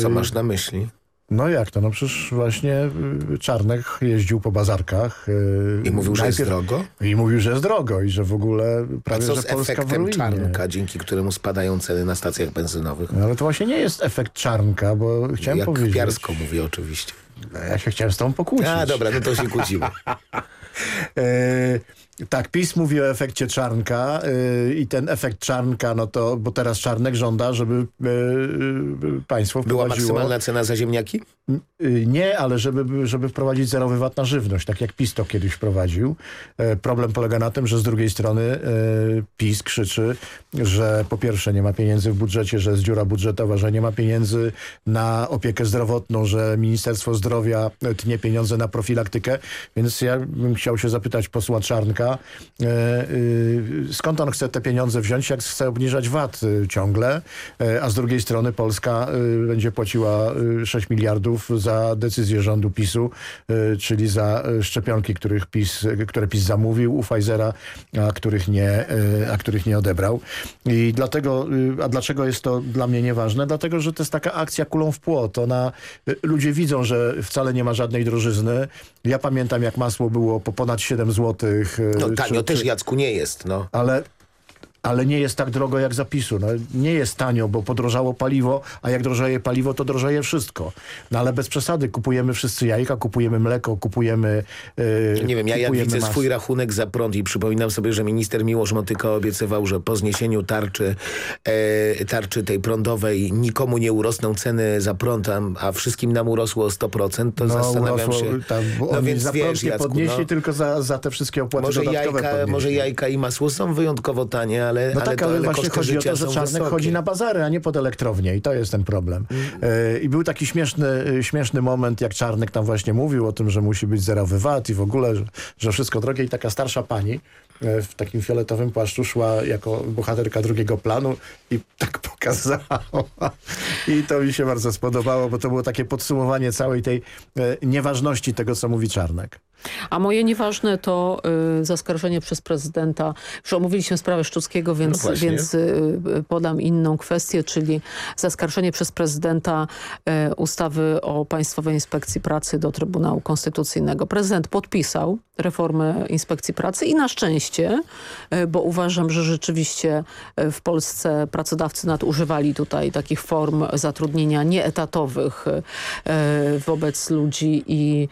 Co masz na myśli? No jak to? No przecież właśnie y, Czarnek jeździł po bazarkach. y, I mówił, że jest drogo? I mówił, że jest drogo i że w ogóle A prawie, co że z Polska efektem czarnka, dzięki któremu spadają ceny na stacjach benzynowych? No ale to właśnie nie jest efekt Czarnka, bo chciałem Jak powiedzieć... Piarsko mówię oczywiście. Ja się chciałem z tą pokłócić. A dobra, no to się kłócimy. (laughs) (laughs) Tak, PiS mówi o efekcie Czarnka e, i ten efekt Czarnka, no to, bo teraz Czarnek żąda, żeby e, państwo Była wprowadziło... maksymalna cena za ziemniaki? E, Nie, ale żeby, żeby wprowadzić zerowy VAT na żywność, tak jak PiS to kiedyś wprowadził. E, Problem polega na tym, że z drugiej strony e, PiS krzyczy, że po pierwsze nie ma pieniędzy w budżecie, że jest dziura budżetowa, że nie ma pieniędzy na opiekę zdrowotną, że Ministerstwo Zdrowia tnie pieniądze na profilaktykę, więc ja bym chciał się zapytać posła Czarnka, e, e, skąd on chce te pieniądze wziąć, jak chce obniżać VAT e, ciągle, e, a z drugiej strony Polska e, będzie płaciła e, 6 miliardów za decyzję rządu PiSu, e, czyli za e, szczepionki, których PiS, e, które PiS zamówił u Pfizera, a których nie, a których nie odebrał. I dlatego, a dlaczego jest to dla mnie nieważne? Dlatego, że to jest taka akcja kulą w płot. Ona, ludzie widzą, że wcale nie ma żadnej drożyzny. Ja pamiętam, jak masło było po ponad 7 złotych. e, No czy- tanio też czy- Jacku nie jest, no. ale, ale nie jest tak drogo jak zapisu. No, nie jest tanio, bo podrożało paliwo, a jak drożeje paliwo, to drożeje wszystko. No ale bez przesady kupujemy wszyscy jajka, kupujemy mleko, kupujemy yy, Nie wiem, ja jak widzę swój rachunek za prąd i przypominam sobie, że minister Miłosz Motyka obiecywał, że po zniesieniu tarczy, e, tarczy tej prądowej nikomu nie urosną ceny za prąd, a, wszystkim nam urosło o 100%, to zastanawiam urosło, się... Tam, no więc za wiesz, prąd nie Jacku, podnieśli, no, tylko za, za te wszystkie opłaty może dodatkowe jajka, podnieśli. może jajka i masło są wyjątkowo tanie, ale, No ale, tak, ale ale właśnie chodzi o to, że Czarnek wysokie. chodzi na bazary, a nie pod elektrownię i to jest ten problem. Mm. E, I był taki śmieszny, e, śmieszny moment, jak Czarnek tam właśnie mówił o tym, że musi być zerowy VAT i w ogóle, że, że wszystko drogie i taka starsza pani w takim fioletowym płaszczu szła jako bohaterka drugiego planu i tak pokazała. (laughs) I to mi się bardzo spodobało, bo to było takie podsumowanie całej tej e, nieważności tego, co mówi Czarnek. A moje nieważne to y, zaskarżenie przez prezydenta. Już omówiliśmy sprawę Szczuckiego, więc, No więc y, podam inną kwestię, czyli zaskarżenie przez prezydenta y, ustawy o Państwowej Inspekcji Pracy do Trybunału Konstytucyjnego. Prezydent podpisał reformę Inspekcji Pracy i na szczęście, y, bo uważam, że rzeczywiście y, w Polsce pracodawcy nadużywali tutaj takich form zatrudnienia nieetatowych y, wobec ludzi i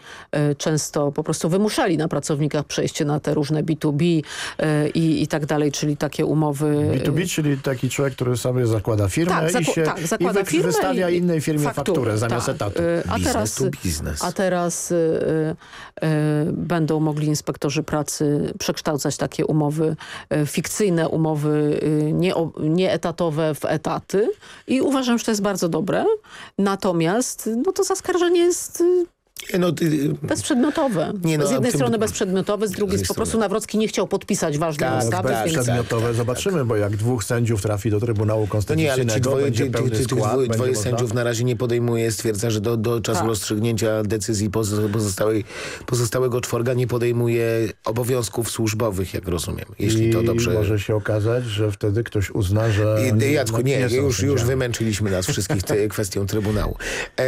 często po prostu wymuszali na pracownikach przejście na te różne B2B y, i, i tak dalej, czyli takie umowy. B2B, czyli taki człowiek, który sobie zakłada firmę Tak, i, zaku- się, tak, zakłada i firmę wystawia i- innej firmie fakturę, zamiast tak. etatu. A Biznes teraz, a teraz y, y, y, będą mogli inspektorzy pracy przekształcać takie umowy, y, fikcyjne umowy y, nie, nieetatowe w etaty i uważam, że to jest bardzo dobre. Natomiast no to zaskarżenie jest No, ty... Bezprzedmiotowe. Nie, no, z jednej tym... strony bezprzedmiotowe, z drugiej z po prostu Nawrocki nie chciał podpisać ważnej tak, ustawy. Bezprzedmiotowe więc... zobaczymy, tak. bo jak dwóch sędziów trafi do Trybunału Konstytucyjnego, no nie, ale dwoje, będzie ty, pełny ty, skład, dwoje, dwoje sędziów na razie nie podejmuje, stwierdza, że do, do czasu tak. rozstrzygnięcia decyzji pozostałej, pozostałego czworga nie podejmuje obowiązków służbowych, jak rozumiem. Jeśli I to dobrze... może się okazać, że wtedy ktoś uzna, że... I, Jacku, nie, nie już, już wymęczyliśmy nas wszystkich (laughs) kwestią Trybunału. E,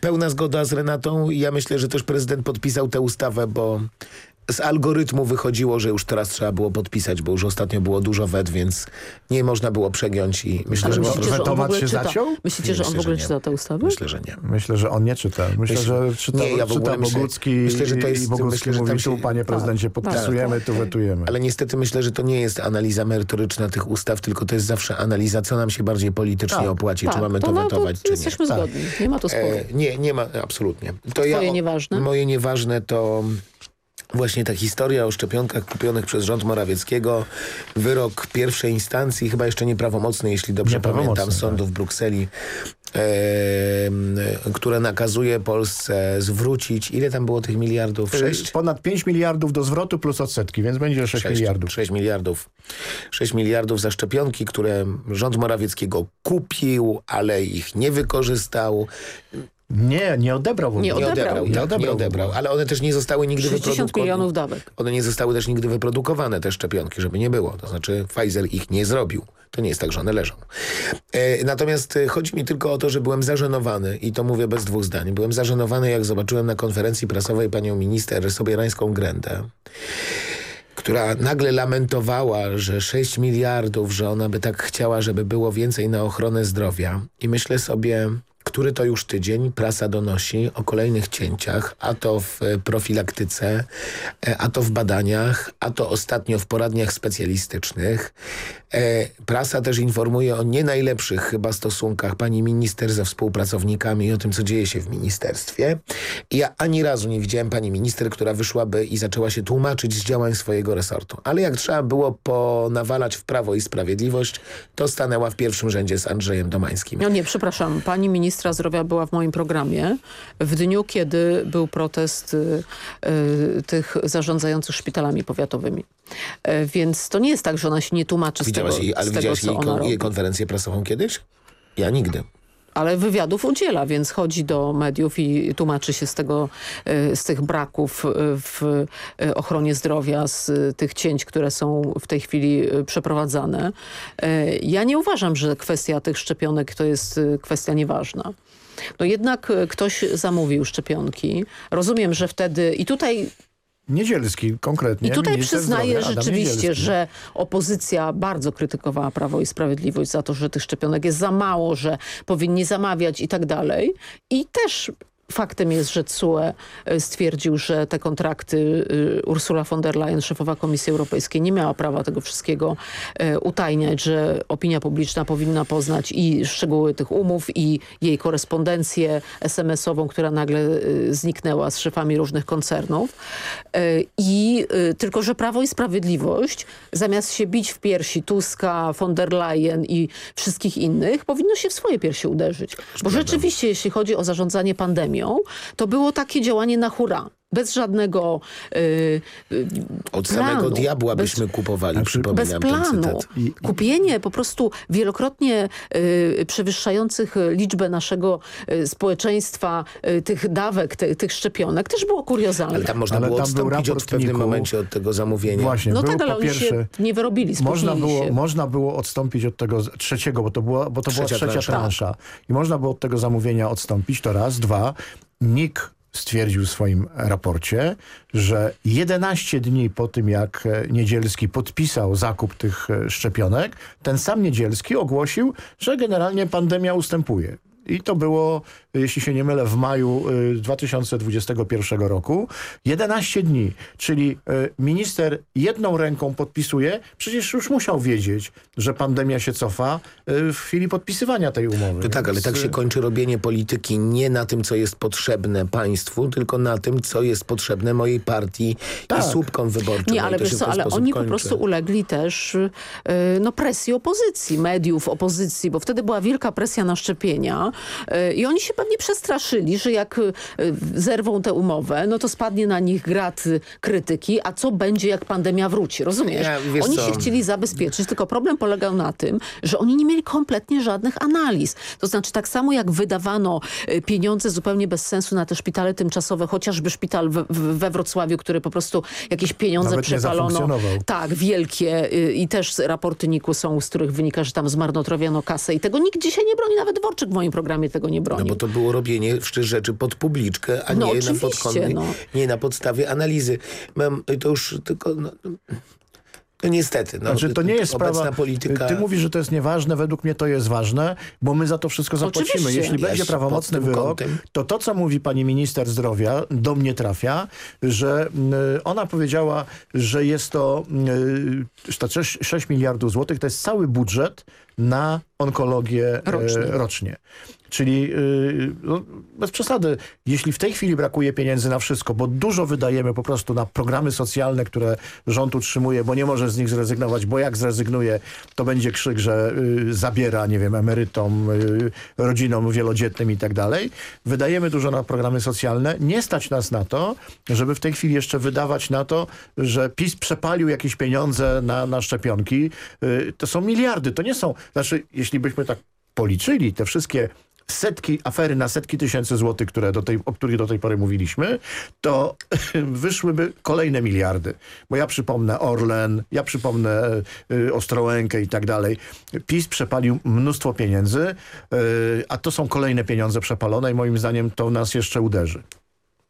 pełna zgoda z Renatą. Ja myślę, że też prezydent podpisał tę ustawę, bo z algorytmu wychodziło, że już teraz trzeba było podpisać, bo już ostatnio było dużo wet, więc nie można było przegiąć i myślę, Ale że... Myślicie, że on w ogóle się czyta? zaciął? Myślicie, że on w ogóle czyta tę ustawę? Myślę, że nie. Myślę, że on nie czyta. Myślę, myślę że czyta, nie, ja w ogóle czyta Bogucki myślę, że to jest, i Bogucki myślę, mówi, się... tu panie prezydencie podpisujemy, tak, tu wetujemy. Ale niestety myślę, że to nie jest analiza merytoryczna tych ustaw, tylko to jest zawsze analiza, co nam się bardziej politycznie tak, opłaci, tak, czy mamy to, to wetować, to czy nie. Jesteśmy zgodni, nie ma to sporu. E, nie, nie ma, absolutnie. To ja, Twoje nieważne? Moje nieważne to właśnie ta historia o szczepionkach kupionych przez rząd Morawieckiego, wyrok pierwszej instancji, chyba jeszcze nieprawomocny, jeśli dobrze pamiętam, sądu w Brukseli, e, które nakazuje Polsce zwrócić, ile tam było tych miliardów? 6? Ponad 5 miliardów do zwrotu plus odsetki, więc będzie 6, 6 miliardów. 6 miliardów. 6 miliardów za szczepionki, które rząd Morawieckiego kupił, ale ich nie wykorzystał. Nie, nie odebrał. Nie odebrał. Nie odebrał, nie odebrał, nie odebrał ale one też nie zostały nigdy 60 milionów dawek. One nie zostały też nigdy wyprodukowane, te szczepionki, żeby nie było. To znaczy Pfizer ich nie zrobił. To nie jest tak, że one leżą. E, natomiast chodzi mi tylko o to, że byłem zażenowany i to mówię bez dwóch zdań. Byłem zażenowany, jak zobaczyłem na konferencji prasowej panią minister Sobierańską Grendę która nagle lamentowała, że 6 miliardów, że ona by tak chciała, żeby było więcej na ochronę zdrowia. I myślę sobie, który to już tydzień prasa donosi o kolejnych cięciach, a to w profilaktyce, a to w badaniach, a to ostatnio w poradniach specjalistycznych. Prasa też informuje o nie najlepszych chyba stosunkach pani minister ze współpracownikami i o tym, co dzieje się w ministerstwie. Ja ani razu nie widziałem pani minister, która wyszłaby i zaczęła się tłumaczyć z działań swojego resortu. Ale jak trzeba było ponawalać w Prawo i Sprawiedliwość, to stanęła w pierwszym rzędzie z Andrzejem Domańskim. No nie, przepraszam. Pani ministra zdrowia była w moim programie w dniu, kiedy był protest y, y, tych zarządzających szpitalami powiatowymi. Y, więc to nie jest tak, że ona się nie tłumaczy z widziałaś tego, jej, Ale z widziałaś tego, jej, kon jej konferencję prasową kiedyś? Ja nigdy ale wywiadów udziela, więc chodzi do mediów i tłumaczy się z tego, z tych braków w ochronie zdrowia, z tych cięć, które są w tej chwili przeprowadzane. Ja nie uważam, że kwestia tych szczepionek to jest kwestia nieważna. No jednak ktoś zamówił szczepionki. Rozumiem, że wtedy i tutaj Niedzielski konkretnie. I tutaj przyznaję rzeczywiście, że opozycja bardzo krytykowała Prawo i Sprawiedliwość za to, że tych szczepionek jest za mało, że powinni zamawiać i tak dalej. I też Faktem jest, że CUE stwierdził, że te kontrakty Ursula von der Leyen, szefowa Komisji Europejskiej, nie miała prawa tego wszystkiego utajniać, że opinia publiczna powinna poznać i szczegóły tych umów i jej korespondencję SMS-ową, która nagle zniknęła z szefami różnych koncernów. I tylko, że Prawo i Sprawiedliwość zamiast się bić w piersi Tuska, von der Leyen i wszystkich innych, powinno się w swoje piersi uderzyć. Bo rzeczywiście, jeśli chodzi o zarządzanie pandemią, to było takie działanie na hura bez żadnego yy, Od planu, samego diabła bez, byśmy kupowali, bez przypominam planu. Kupienie po prostu wielokrotnie yy, przewyższających liczbę naszego yy, społeczeństwa, tych dawek, te, tych szczepionek też było kuriozalne. Ale tam można ale było tam odstąpić od w pewnym momencie od tego zamówienia. Właśnie, no tak, ale oni pierwsze, się nie wyrobili, można było, się. można było odstąpić od tego trzeciego, bo to była, bo to trzecia była trzecia transza. transza. I można było od tego zamówienia odstąpić, to raz. Dwa, NIK stwierdził w swoim raporcie, że 11 dni po tym, jak Niedzielski podpisał zakup tych szczepionek, ten sam Niedzielski ogłosił, że generalnie pandemia ustępuje. I to było, jeśli się nie mylę, w maju 2021 roku. 11 dni, czyli minister jedną ręką podpisuje, przecież już musiał wiedzieć, że pandemia się cofa w chwili podpisywania tej umowy. No tak, ale tak się kończy robienie polityki nie na tym, co jest potrzebne państwu, tylko na tym, co jest potrzebne mojej partii tak. i słupkom wyborczym. Nie, ale wiesz co, ale oni kończy. po prostu ulegli też no, presji opozycji, mediów opozycji, bo wtedy była wielka presja na szczepienia i oni się pewnie przestraszyli, że jak y, zerwą tę umowę, no to spadnie na nich grat y, krytyki, a co będzie jak pandemia wróci, rozumiesz? Ja, oni co? się chcieli zabezpieczyć, tylko problem polegał na tym, że oni nie mieli kompletnie żadnych analiz. To znaczy tak samo jak wydawano y, pieniądze zupełnie bez sensu na te szpitale tymczasowe, chociażby szpital w, w, we Wrocławiu, który po prostu jakieś pieniądze Nawet przepalono. Tak, wielkie i też raporty NIK-u są, z których wynika, że tam zmarnotrawiano kasę i tego nikt dzisiaj nie broni, nawet Dworczyk w moim programie tego nie broni. No bo to było robienie wszczęć rzeczy pod publiczkę, a No nie, na podkątnej, no. nie na podstawie analizy. Mam to już tylko... No, no niestety. No, Znaczy, to nie jest obecna sprawa... polityka... Ty mówisz, że to jest nieważne, według mnie to jest ważne, bo my za to wszystko zapłacimy. Oczywiście. Jeśli Ja będzie prawomocny wyrok, kątem- to to, co mówi pani minister zdrowia, do mnie trafia, że y, ona powiedziała, że jest to, y, to 6, 6 miliardów złotych, to jest cały budżet na onkologię e, Rocznie. rocznie. Czyli y, no, bez przesady, jeśli w tej chwili brakuje pieniędzy na wszystko, bo dużo wydajemy po prostu na programy socjalne, które rząd utrzymuje, bo nie może z nich zrezygnować, bo jak zrezygnuje, to będzie krzyk, że y, zabiera, nie wiem, emerytom, y, rodzinom wielodzietnym i tak dalej. Wydajemy dużo na programy socjalne. Nie stać nas na to, żeby w tej chwili jeszcze wydawać na to, że PiS przepalił jakieś pieniądze na, na szczepionki. Y, to są miliardy, to nie są, znaczy, jeśli byśmy tak policzyli te wszystkie setki, afery na setki tysięcy złotych, które do tej, o których do tej pory mówiliśmy, to (laughs) wyszłyby kolejne miliardy. Bo ja przypomnę Orlen, ja przypomnę y, Ostrołękę i tak dalej. PiS przepalił mnóstwo pieniędzy, y, a to są kolejne pieniądze przepalone i moim zdaniem to nas jeszcze uderzy.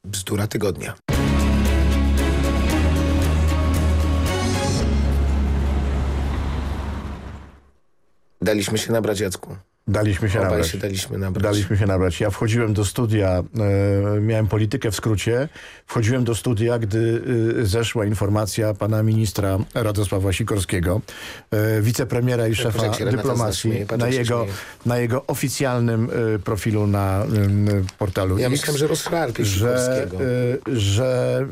Bzdura tygodnia. Daliśmy się nabrać, Jacku. Daliśmy się Obaj nabrać. się daliśmy nabrać. Daliśmy się nabrać. Ja wchodziłem do studia, e, miałem politykę w skrócie, wchodziłem do studia, gdy e, zeszła informacja pana ministra Radosława Sikorskiego, e, wicepremiera i szefa się Renata dyplomacji, patrz, na jego, na jego oficjalnym e, profilu na em, portalu Ja X, myślałem, że rozszarpie że, e, że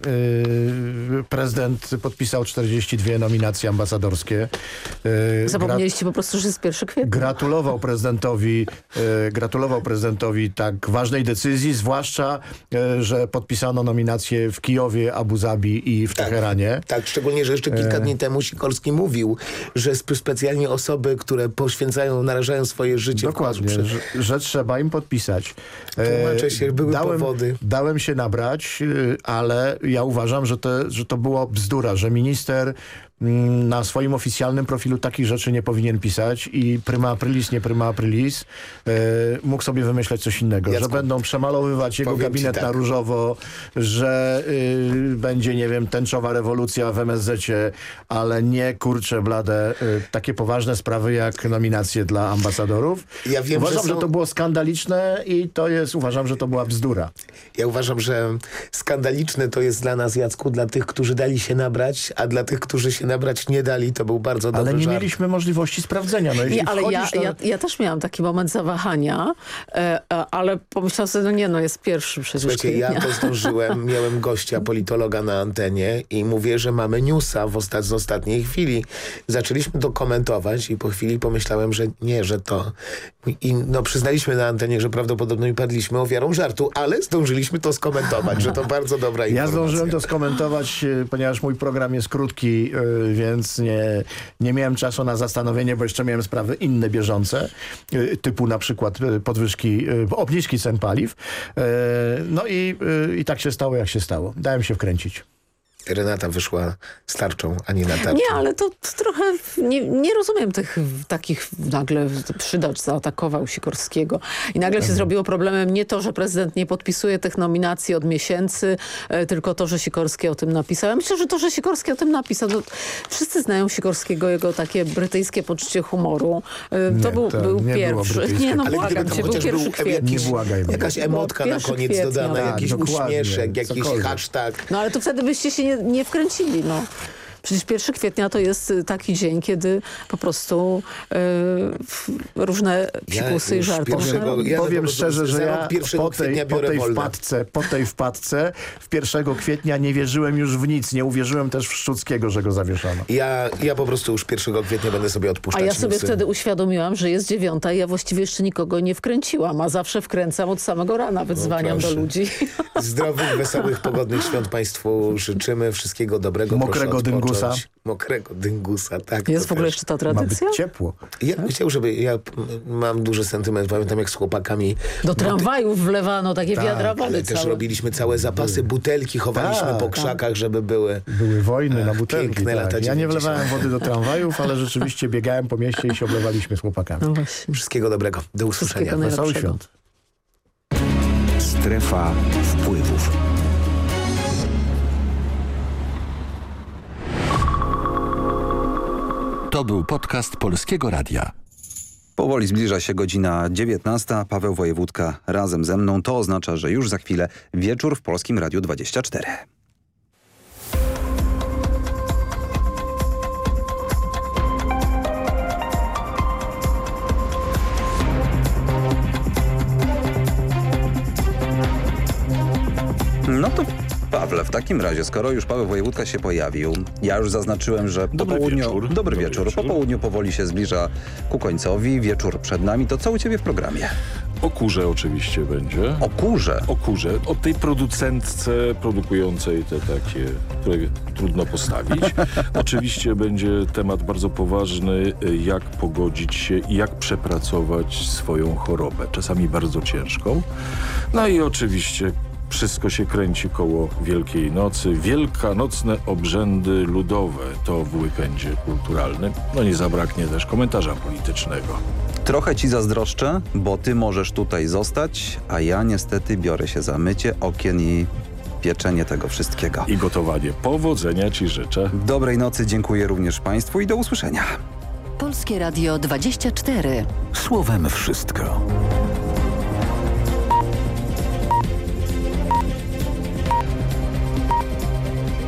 e, prezydent podpisał 42 nominacje ambasadorskie. E, Zapomnieliście po prostu, że jest 1 kwietnia. gratulował prezydentowi, e, gratulował prezydentowi tak ważnej decyzji, zwłaszcza, e, że podpisano nominacje w Kijowie, Abu Zabi i w Teheranie. Tak, szczególnie, że jeszcze kilka E. dni temu Sikorski mówił, że sp- specjalnie osoby, które poświęcają, narażają swoje życie Dokładnie, w że, że trzeba im podpisać. Tłumaczę się, były dałem, powody. Dałem się nabrać, ale ja uważam, że to, że to było bzdura, że minister na swoim oficjalnym profilu takich rzeczy nie powinien pisać i prima aprilis, nie prima aprilis e, mógł sobie wymyśleć coś innego, Jacku, że będą przemalowywać jego gabinet tak. na różowo, że y, będzie, nie wiem, tęczowa rewolucja w MSZ-cie, ale nie, kurcze blade, y, takie poważne sprawy jak nominacje dla ambasadorów. Ja wiem, uważam, że że, są- to było skandaliczne i to jest, uważam, że to była bzdura. Ja uważam, że skandaliczne to jest dla nas, Jacku, dla tych, którzy dali się nabrać, a dla tych, którzy się nabrać nie dali, to był bardzo dobry Ale nie żart. mieliśmy możliwości sprawdzenia. No, Nie, ale ja, na- ja, ja też miałam taki moment zawahania, e, e, ale pomyślałam sobie, no nie, no jest pierwszy przecież Słuchajcie, ja to zdążyłem, (laughs) miałem gościa, politologa na antenie i mówię, że mamy newsa w osta z ostatniej chwili. Zaczęliśmy to komentować i po chwili pomyślałem, że nie, że to... I no przyznaliśmy na antenie, że prawdopodobnie padliśmy ofiarą żartu, ale zdążyliśmy to skomentować, że to bardzo dobra Ja informacja. zdążyłem to skomentować, e, ponieważ mój program jest krótki, e, więc nie, nie miałem czasu na zastanowienie, bo jeszcze miałem sprawy inne bieżące, e, typu na przykład podwyżki, obniżki cen paliw. No i, i tak się stało, jak się stało. Dałem się wkręcić. Renata wyszła z tarczą, a nie na tarczę. Nie, ale to, to trochę nie, nie rozumiem tych takich nagle przydacz zaatakował Sikorskiego i nagle Mhm. się zrobiło problemem nie to, że prezydent nie podpisuje tych nominacji od miesięcy, e, tylko to, że Sikorski o tym napisał. Ja myślę, że to, że Sikorski o tym napisał, no, wszyscy znają Sikorskiego, jego takie brytyjskie poczucie humoru. E, Nie, to był, to był nie pierwszy. Nie, no Ale błagam cię, to był pierwszy był kwietnia. Nie błagaj mnie. Jakaś emotka na koniec kwietnia, dodana, tak, jakiś uśmieszek, jakiś cokolwiek. hashtag. No ale to wtedy byście się nie, nie wkręcili, no. Przecież 1 kwietnia to jest taki dzień, kiedy po prostu y, różne psikusy i żarty. Powiem, ja powiem po szczerze, że ja po tej, po, tej wpadce, po tej wpadce w 1 kwietnia nie wierzyłem już w nic. Nie uwierzyłem też w Szczuckiego, że go zawieszono. Ja, ja po prostu już 1 kwietnia będę sobie odpuszczać A ja sobie newsy. wtedy uświadomiłam, że jest dziewiąta i ja właściwie jeszcze nikogo nie wkręciłam, a zawsze wkręcam od samego rana, wyzwaniam proszę. do ludzi. Zdrowych, wesołych, pogodnych świąt Państwu życzymy. Wszystkiego dobrego. Mokrego odpocząć. Dyngusa. Mokrego dyngusa, tak. Jest w ogóle też. jeszcze ta Ma tradycja? być ciepło. Ja bym chciał, żeby... Ja mam duży sentyment. Pamiętam jak z chłopakami... Do tramwajów wlewano takie Tak, wiadra wody ale też robiliśmy całe zapasy. Butelki chowaliśmy Tak, po tak. krzakach, żeby były... Były wojny na butelki. piękne lata Tak. Ja nie 90. wlewałem wody do (laughs) tramwajów, ale rzeczywiście biegałem po mieście i się oblewaliśmy z chłopakami. No właśnie. Wszystkiego dobrego. Do usłyszenia. Wesołych świąt. Strefa wpływów. To był podcast Polskiego Radia. Powoli zbliża się godzina 19. Paweł Wojewódka razem ze mną. To oznacza, że już za chwilę wieczór w Polskim Radiu 24. No to Pawle, w takim razie, skoro już Paweł Wojewódka się pojawił, ja już zaznaczyłem, że po Dobry południu... wieczór. Dobry, Dobry wieczór. wieczór. Po południu powoli się zbliża ku końcowi, wieczór przed nami. To co u ciebie w programie? O kurze oczywiście będzie. O kurze? O kurze. O tej producentce produkującej te takie, które trudno postawić. (laughs) oczywiście będzie temat bardzo poważny, jak pogodzić się i jak przepracować swoją chorobę. Czasami bardzo ciężką. No i oczywiście wszystko się kręci koło Wielkiej Nocy. Wielkanocne obrzędy ludowe to w weekendzie kulturalnym. No nie zabraknie też komentarza politycznego. Trochę ci zazdroszczę, bo ty możesz tutaj zostać, a ja niestety biorę się za mycie okien i pieczenie tego wszystkiego. I gotowanie. Powodzenia ci życzę. Dobrej nocy, dziękuję również Państwu i do usłyszenia. Polskie Radio 24. Słowem wszystko.